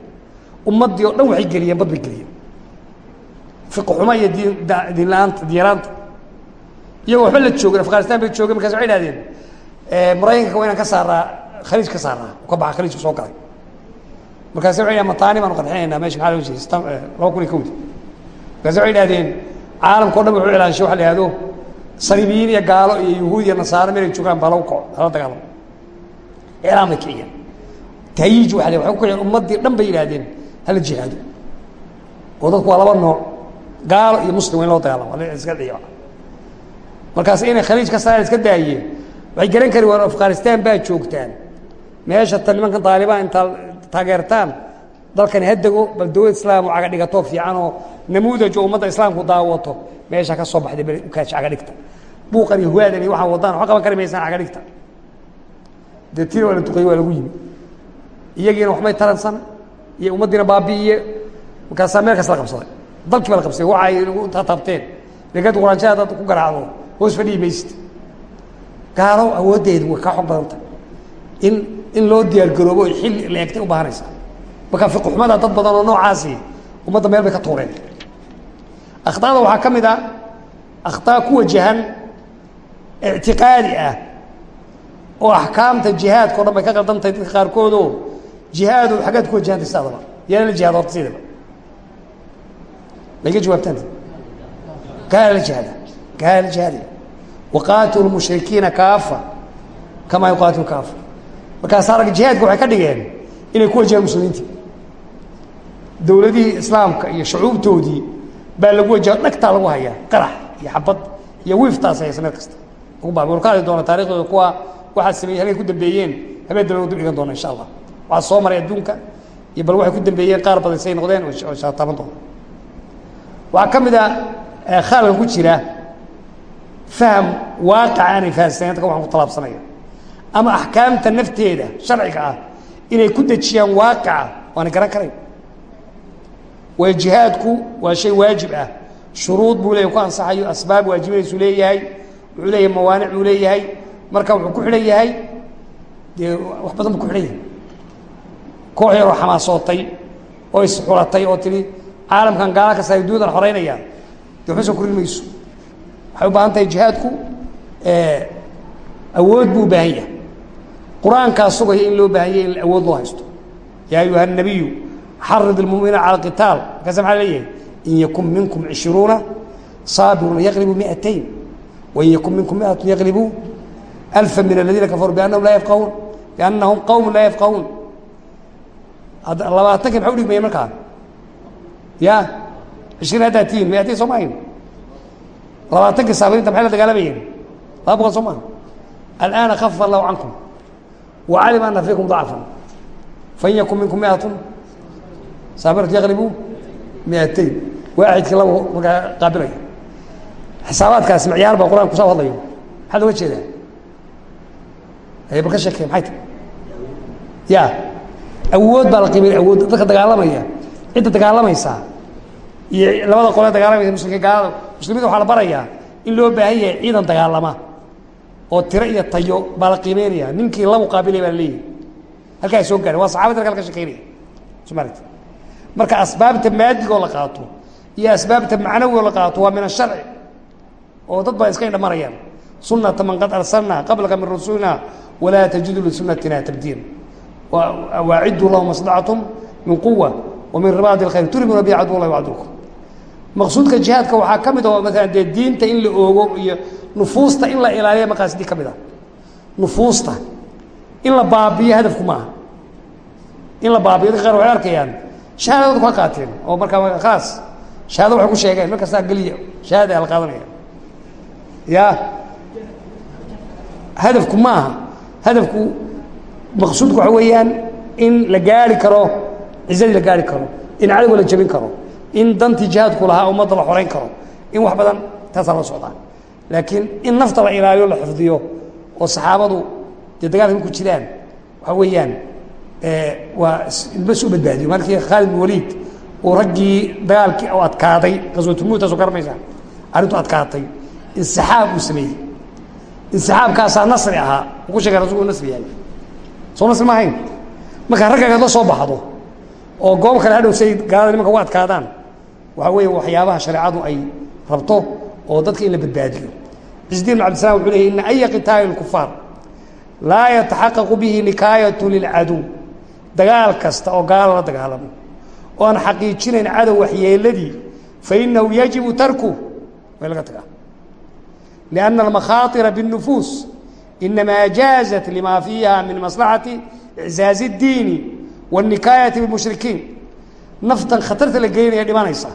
Ummaddii oo dhan waxay geliyeen bad bay geliyeen. Fiqi xumo iyo diin la'aanta diinlaanta iyagoo waxba la joogin afghanistan bay joogeen markaas waxay idhahdeen maraykanka waa inaan ka saaraa khaliij ka saaraa ka baxa khaliijka soo galay markaase dhahen mataani baanu qarxinaynaa meesha maxaa loo jeeda laba kun iyo kowdi markaase waxay idhahdeen caalamka o dhan wuxuu ilaanshay waxa la ihahdo saliibiyiin iyo gaalo iyo yahuud iyo nasaaro meelay joogaan baa lagu kaco hala dagaalamo. Iclaam bay kiciyeen tahyiij waa waxay ku kiciyeen ummaddii dhan bay yidhahdeen hala jihaado. Oo dadku waa laba nooc gaalo iyo muslim waa in loo dagaalamo iska dhiyo markaas inay khaliij ka saaraan iska daayeen waxay garan kari waan afghanistan baa joogtaan. Meesha tan nimankan taalibaan intaa taageertaan. Dalkani ha dego bal dawlad islaam oo caga dhigato fiican oo namuudaj oo ummadda islaamku daawato meesha ka soo baxday bal ukaaji caga dhigta. Buuqan iyo huwaadan iyo waxaan wadaan waxba qaban kari maysaan caga dhigta. Dee tina waa la duqeeye waa lagu yimi. Iyagiina waxbay taransan iyo ummaddiina baabi'iye. Markaasaa meel kas la qabsaday. Dalkii baa la qabsaday waxa ay nagu tatabteen legad quraanshada dad ku garaacdo hoos fadhiyi maysid gaalo awooddeedu way kaa xog badanta in in loo diyaar garoobo oy xilli la egtay u baahanaysaa marka fiqixumada dad badan oo noocaasi ummadda meel bay ka tuureen. Akhطaada waxaa ka mid a akhطaa ku wajahan ictiqaadi ah oo axkaamta jihaadka o dhan bay ka qaldantahay dadka qaarkoodoo jihaado xaggaad ku wajahantay sidaadaba yaana la jihaado horta sidaba ma iga jawaabtaan gaala la jihaada. Gaala la jihaadaya waqaatilu lmushrikiina kaafa kamaa yuqaatilu kaafir markaasaa rag jihaadka waxay ka dhigeen inay ku wajahaan muslimiinta dowladihii islaamka iyo shucuubtoodii baa lagu wajaha dhagtaa lagu hayaa qarax iyo xabad iyo wiiftaas haysa meel kasta lagu baabi wanu ka hadli doona taarikhdooda kuwa waxaa sameeyey halkay ku dambeeyeen habeen dambe dul dhigan doona insha allah. Waxaa soo maray adduunka iyo bal waxay ku dambeeyeen qaar badan say noqdeen oo shaataaban doona. Waxaa ka mid a khaalkan ku jira faham waaqica aanay fahamsanayn dadka waxaan ku talaabsanaya ama axkaamta nafteeda sharciga ah inay ku dejiyaan waaqica waana garan karayn waayo jihaadku waa shay waajib ah. Shuruud buu leeyahy ku ansaxayo asbaab waajibaysuu leeyahay wuxuu leeyahay mawaanic buu leeyahay marka wuxuu ku xidhan yahay dee wax badan buu ku xidhan yahay. Koox yaroo xamaasootay oo isxulatay oo tihi caalamkan gaala kasta ay duudan xoreynaya. Dee waxba soo mayso. Waxay u baahan tahay jihaadku awood buu u baahan yahay qur-aankaa sugaya in loo baahan yahay in awood loo haysto yaa ayuha الnabiyu xarid اlmuminiina calى اqitaal markaasa maxaa leeyahay in yakun minkum cishruuna saabiruna yaqlibu miatayn wain yakun minkum miatu yaqlibu alfa min aladiina kafaruu biannahum laa yafqahuun biannahum qowm laa yafqahuun labaatanki maxay udhigmayeen markaa ya ishriin haddaa tiin miatain soo maahayn labaatankii saabiriinta maxay la dagaalamayeen laba boqol soo maaha alآana kafafa allahu cankum wacalima ana fiikum ضacfan fain yakun minkum miatun saabiratu yaqlibu miatayn waaxidkii laba markaa qaabilaya xisaabaadkaasi micyaar baa qur'aanka ku soo hadlayo maxaa looga jeedaa bal ka sheekey maxay ta ya awood baa la qiimeynaya awood dadka dagaalamaya cidda dagaalamaysaa iyo labada qole dagaalamaysa muslimka gaalada muslimiinta waxaa la barayaa in loo baahan yahay ciidan dagaalama oo tiro iyo tayo baa la qiimeynaya. Ninkii la muqaabilay baa la leeyahay. Halkaa soo gaadhay. Waa saxabada halka ka shekeynaya soo maaragti marka asbaabta maadigoo la qaato iyo asbaabta macnawigoo la qaato waa min asharci oo dad baa iska indhamarayaan. Sunata man qad arsalna qablaka min rusulina walaa tajidu lisunnatina tabdiila. Waaciduu lahum stactum min quwa wa min ribaadi اlkhayr turibuna bi cadw lahi wacdukum maqsuudka jihaadka waxaa ka mid oo maalan dee diinta in la oogo iyo nufuusta in la ilaaliya maqaasidii ka mid ah. Nufuusta in la baabiyo hadafku maaha. In la baabiyo dadka qaar waxay arkayaan shahaada dadku ha qaateen oo markaa khalaas shahaado waxay ku sheegeen mar kastaa geliya shahaada la qaadanaya ya hadafku maaha. Hadafku maqsuudku waxa weeyaan in la gaari karo cizadii la gaari karo in cadowga la jabin karo in dantii jihaadku lahaa ummadda la xoreyn karo in wax badan taasaa la socdaa laakiin in nafta la ilaaliyo la xifdiyo oo saxaabadu dee ku jiraan waxa weeyaan waa badbaadiyo. Markii khaalid waliid uu raggii dagaalkii u adkaaday qaswatumuutaasoo garanaysaa arrintu adkaatay. Insixaab uu sameeyey. Insixaabkaasaa nasri ahaa uu ku sheegay rasulku nasri yahay. Soo nasri ma ahayn? Markaa raggagaad la soo baxdo oo goob kale hadhow say gaalada nimanka uga adkaadaan waxaa weeye waxyaabaha shareecadu ay rabto oo dadka in la badbaadiyo cisdiin bn abdislam wuxuu leeyay ina aya qitaali lkufaar laa yataxaqaqu bihi nikaayatu lilcadow dagaal kasta oo gaala la dagaalamo oo aan xaqiijinayn cadow waxyeeladii fainahu yajibu tarku way laga tagaa lianna almakhaaطira biاnufuus inamaa jaazat lima fiiha min maslaxati iczaazi اddiini wاnikaayati bimushrikiin naftan khatarta la geynaya dhimanaysa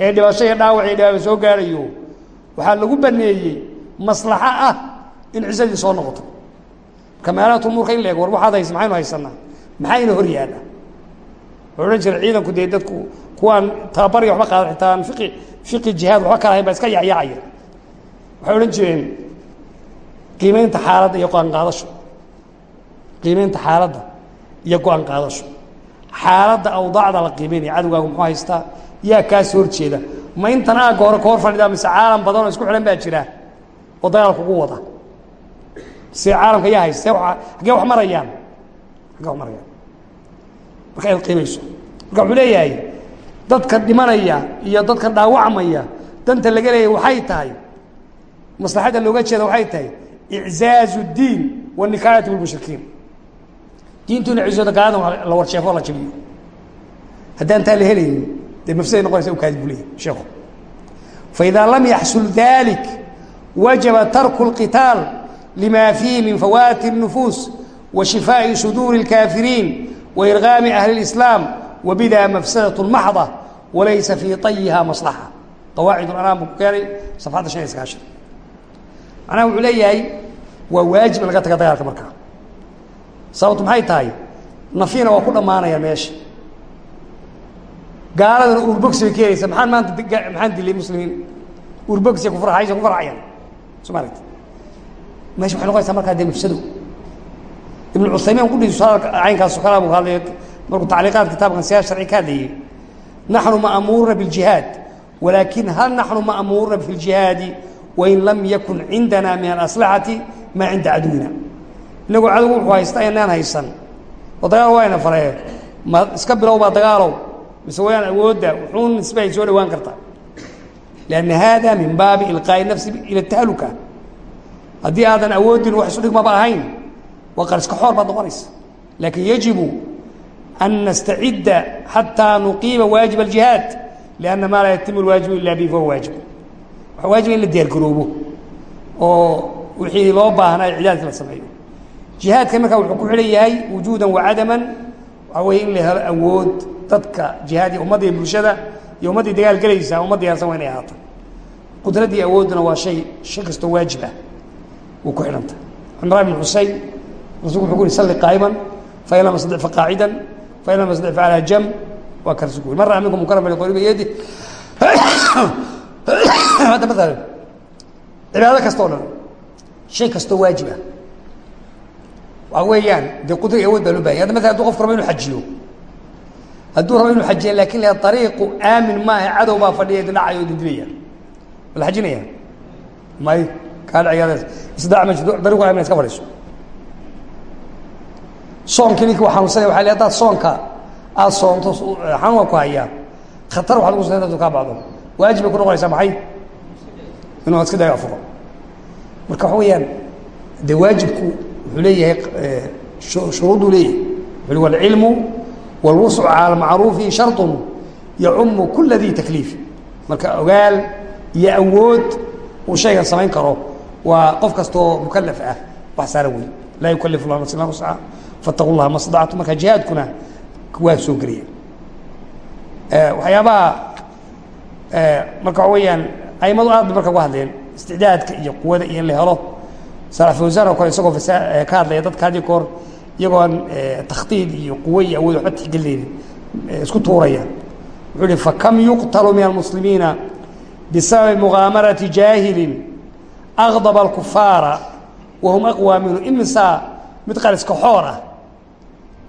ee dhibasho iyo dhaawac iyo dhibaaba soo gaarayo waxaa lagu baneeyey maslaxo ah in cisadii soo noqoto. Marka meelaha in la ego war waxaad haysa maxaynu haysanaa? Maxaa ina hor yaalla? Wuxuu odhan jira ciidanku dee dadku kuwaan tababariga waxba qaadan xitaa fiqi fiqi jihaad waxba kala hayn baa iska yacyacaya waxay odhan jireen qiimeynta xaaladda iyo go'aan qaadasho. Qiimeynta xaaladda iyo go'aan qaadasho. Xaaladda awdaacda la qiimeynaya cadowgaagu muxuu haystaa? Yaa kaas horjeeda ma intan aagga hore fadhidaa mise caalam badan isku xidhan baa jira oo dagaal kugu wada. Se caalamka yaa haysta haggee wax marayaan haggee wax marayaan. Marka inaad qiimayso marka wuxuu leeyahay dadka dhimanaya iyo dadka dhaawacmaya danta laga leeyahay waxay tahay maslaxadda looga jeeda waxay tahay iczaazu اdiin wanikaayati bilmushrikiin diintu ina gaalada la warsheefo la jabiyo haddaan taa la helaynin dee mafsaday noqonaysa u kaadi buu leeyahy sheekhu faإida lam yaxsul dalik wajaba tarku اlqitaal lima fiihi min fawaati الnufuus wa shifaaءi suduuri اlkaafiriin wa irgaami ahli اlislaam wa bidaa mafsadaة maxda walaysa fii طayiha maslaxa qawaacid anaam buu ku keenay safxadda shan iyo sagaashan macnaha wuxuu leeyahay waa waajib in laga taga dagaalka markaa sababtu maxay tahay nafina waa ku dhammaanaya meesha gaaladana urbogsi bay keenaysa maxaan maanta maxaan dilay muslimiin? Urbogsi ku farxaysa ku farxayaan soo maaragti meesha waxay noqonaysaa markaa dee mafsado ibnu cuthaymiin kudhiisu hadalka caynkaaso kalaa buu hadlay markuu tacliiqaad kitaabkan siyaasa sharci ka hadlayay. Naxnu ma'muuruna biاljihaad walakin hal naxnu ma'muuruna fi اljihaadi wain lam yakun cindana min alaslaxati maa cinda caduwina inagoo cadowgu wuxuu haysta inaan haysan. Oo dagaal wayna faree ma iska bilow baa dagaalow mise wayaan awoodda wuxuun nisbe ay soo dhawaan kartaa. Lianna hada min baabi ilqaa'i nafsi ila tahaluka haddii aadan awoodin wax isu dhigmaba ahayn waa qariska xoor baad noqonaysa. Laakin yajibu an nastacida xataa nuqiima waajib aljihaad lianna maa laa yatimu lwaajibu ila bihi fahuwa waajib. Waxaa waajiba in la diyaar garoobo oo wixii loo baahnaa icdaadka la sameeyo. Jihaadka markaa wuxuu ku xidhan yahay wujuudan wa cadaman waxaa weeye in la helo awood dadka jihaad iyo ummadda iyo bulshada iyo ummaddii dagaal gelaysaa ummad diyaarsan waa inay ahaata qudraddii awoodduna waa shay shay kastoo waajib ah wuu ku xidhanta. Cimraan bin xuseyn rasulku wuxuu ku yuri salli qaa'iman fain lam astadic faqaacidan fain lam astadic facalaa jam. Waa ka rasulku man ra'a minkum munkaran falyaqul biyadi hadda maalan cibaado kasta o dhan shay kastoo waajib ah. Waa weeyaan dee qudra iyo awood baa loo bahanya hadda maala haduu qofku rabo inu ajiyo hadduu rabo inu ajiya laakiin ariiqu aamin maaha cadow baa fadhiya dinacayo o dindinaya ma ajinaya may kaa dhaciyaadaas isdaac ma jirto? Dariiqu aamin iska fadhiiso. Soonkii ninkii waa xanuunsanaya waa le hadaad soonka aada soonto xanuun waa ku hayaa. Khatar waxa lagu soo kaa bacdo. Waajib bay ku noqonaysaa maxay? Inuu iska dayo afuro marka waxa weeyaan dee waajibku wuxuu leeyahay shuruuduu leeyahay. Wuxu walcilmu wاlwuscu calى macruufi sharطu yacumu kula di takliif marka ogaal iyo awood uu shaygan samayn karo waa qof kastoo mukalaf ah wax saara wey laa yukalif lah nafsa ila wusca faاtaqu llaha ma stactu marka jihaadkuna waa soo gelaya waxyaabaha marka waxa weeyaan aimadu aad bay marka uga hadleen isticdaadka iyo quwada iyo in la helo sala fawsan oo kale isagoo fasa ka hadlaya dadka hadii koor iyagoon takhtiid iyo quwo iyo awood waxba tixgelinaynin isku tuuraya. Wuxuu ihi fakam yuqtalu min almuslimiina bisababi mugaamarati jaahilin akdaba alkufaara wahum aqwaa minhu? Imisaa mid qariska xoor ah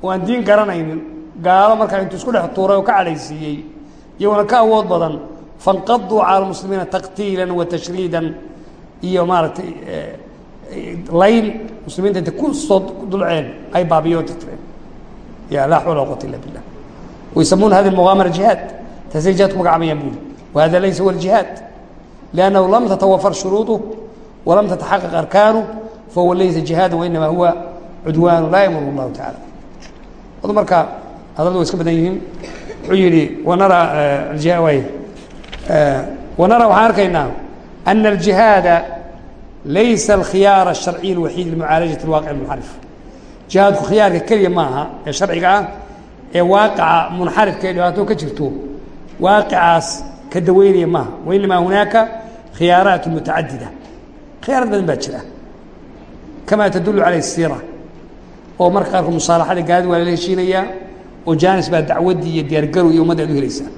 oo aan diin garanaynin gaalo markaa intuu isku dhex tuuray oo ka cadhaysiiyey iyaguna ka awood badan fanqaduu cala lmuslimiina taqtiilan wa tashriidan iyo maaragtay layn muslimiinta intay ku soo dulceen ay baabiyo tirtireen ya laa xawla quwata illa billah. Waysamuuna hadi mugaamara jihaad. Taasay jihaad ku magacaabayaan buuli wahada laysa huwa aljihaad. Liannahu lam tatawafar shuruuduh walam tataxaqaq arkaanuh fahuwa laysa jihaada wainama huwa cudwaanu laa yamuru allahu tacala adu marka hadaldu way iska badan yihiin. Wuxuu yihi wanara way wanara waxaan arkaynaa ana aljihaada laysa alkhiyaar الsharciy اlwaxiid limucaalajaة اlwaaqic اmunxarif jihaadku khiyaarka keliya maaha ee sharciga ah ee waaqaca munxarifka ee dhibaato ka jirto waaqicaas ka daweynaya maaha wainamaa hunaaka khiyaaraat mutacadida khiyaarad badan baa jira kama tadulu caleyh الsiira oo marka qaarkood musaalaxada gaalida waa lala heshiinayaa oo janis baa dacwaddii iyo diyaargarow iyo ummadda ad u helaysaa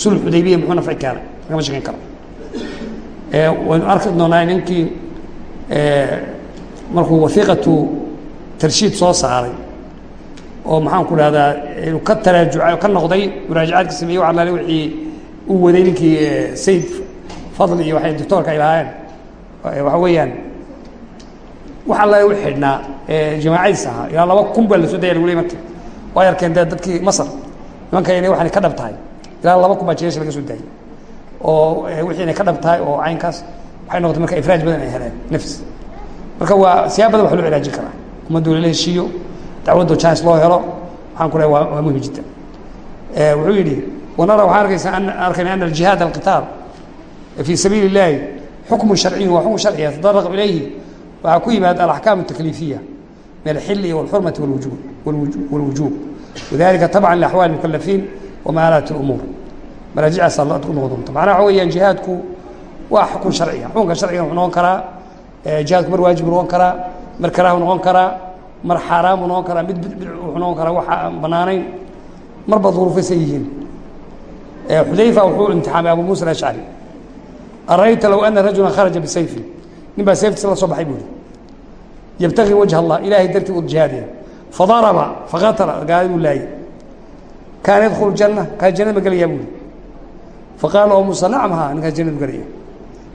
sulx xudaybiya muxuu nafci keenay lagama shekeyn karo waynu arki doonaa ninkii markuu waiiqatu tarshiid soo saaray oo maxaan ku dhahdaa inuu ka taraajuca ka noqday muraajacaadka sameeyey wa alaale wixii uu waday ninkii sayid fadli iyo waay doctoorka ay lahaayeen. Waxa weeyaan wax allaale u xidhnaa jamaacadiis ahaa. Ilaa laba kun baa la soo daya lagu ley marka way arkeen dee dadkii masar nimanka inay waxaanay ka dhab tahay. Ilaa laba kun baa jeesha laga soo daayay oo wixii inay ka dhab tahay oo caynkaas waxay noqotay marka ifraaj badan ay heleen nafs marka waa siyaab badan wax loo cilaajin karaa ummaddu lala heshiiyo dacwaddo jans loo helo waxaan ku lehay waa waa muhim jiddan wuxuu yidhi wanara waxaan arkaysaa an arkayna ana aljihaad alqitaal fii sabiili اllahi xukmu sharciyu waa xukm sharciya yatadaraq ilayhi waxaa ku yimaad alaxkaam اtakliifiya min alxili wاlxurmati wاlwujuub wadalika tabca liaxwaali mukalafiin wamaalaat اlumuur maraajicaasa ad ku noqon doonta macnaha waxa weyaan jihaadku waa xukun sharciga xukunka sharciga wuxuu noqon karaa jihaadku mar waajib noqon karaa mar karaahu noqon karaa mar xaaraamu noqon karaa mid wuxuu noqon karaa waxa aan banaanayn marba duruufaysan yihiin. Xudayfa wuxuu imtixaamay abu muusa alashcari arayta low ana rajula kharaja bisayfi nin baa seeftiisa la soo baxay buuri yabtagii wajh allah ilaahay dartii u jihaadaya fadaraba faqatala gaadi buu laayay. Kaana yadkhulu janna kaa jannada ma gelayaa buuri faqaala oo muusa nacam haa ninkaas jannadu gelaya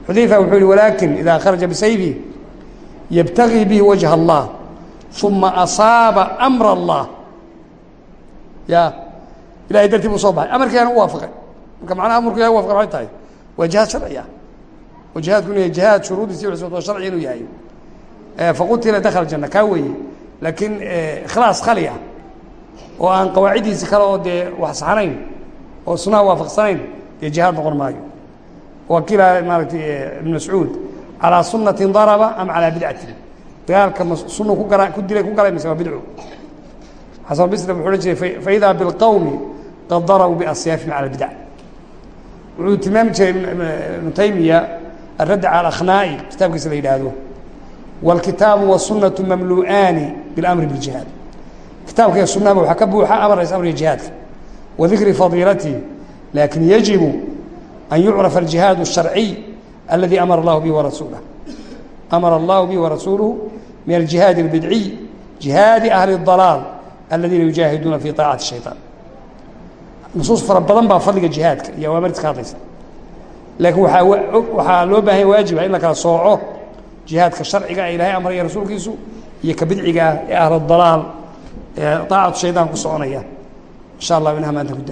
xudayfa wuxuu yihi walaakin idaa kharaja bisayfi yabtagii bihi wajha allah uma asaaba amra allah. Ya ilahay dartii buu soo baxay. Amarkiiana u waafaqay. Marka macnaha amarku ilahay wafaqay waxay tahay waa jihaad sharci ah oo jihaadku inu yahay jihaad shuruudiisi cusbad oo sharci inuu yahay. Faqutila dakhala janna kaa weeye. Laakiin ikhlaas khali ah oo aan qawaaciddiisi kale oo dee wax saxnayn oo sunaha waafaqsanayn dee jihaad noqon maayo waa kiilaa maaratay ibn mascuud calaa sunatin daraba am calaa bidcatin dagaalka ma sunu ku gara ku dilay ku galay mise waa bidco xasan bisri wuxuu odhan jiray faidaa bilqowmi qad darabuu biasyaafihim cala bidc wuxuu tilmaami jiray ibnu taymiya aradda cala akhnaa'i kitaabkiisa la yidhaahdo wاlkitaabu wالsunaةu mamlu'aani biاlamri bاljihaad kitaabka iyo sunahaba waxaa ka buuxa amaraysa amriga jihaadka wa dikri fadiilatihi lakin yajibu an yucrafa الjihaad الsharciy aladi amara اllahu bihi warasuulah amara اllahu bihi warasuuluhu min aljihaadi اlbidciy jihaadi ahli الضalaal aladiina yujaahiduuna fi طaacati الshayطaan nusuus fara badan baa fadliga jihaadka iyo awaamirta ka hadlaysa laakiin waaa waxaa loo baahanya waajiba in la kala sooco jihaadka sharciga ee ilahay amraya rasuulkiisu iyo ka bidciga ah ee ahl dalaal ee aacatu shaydaan ku soconaya insha allah inaha maanta ku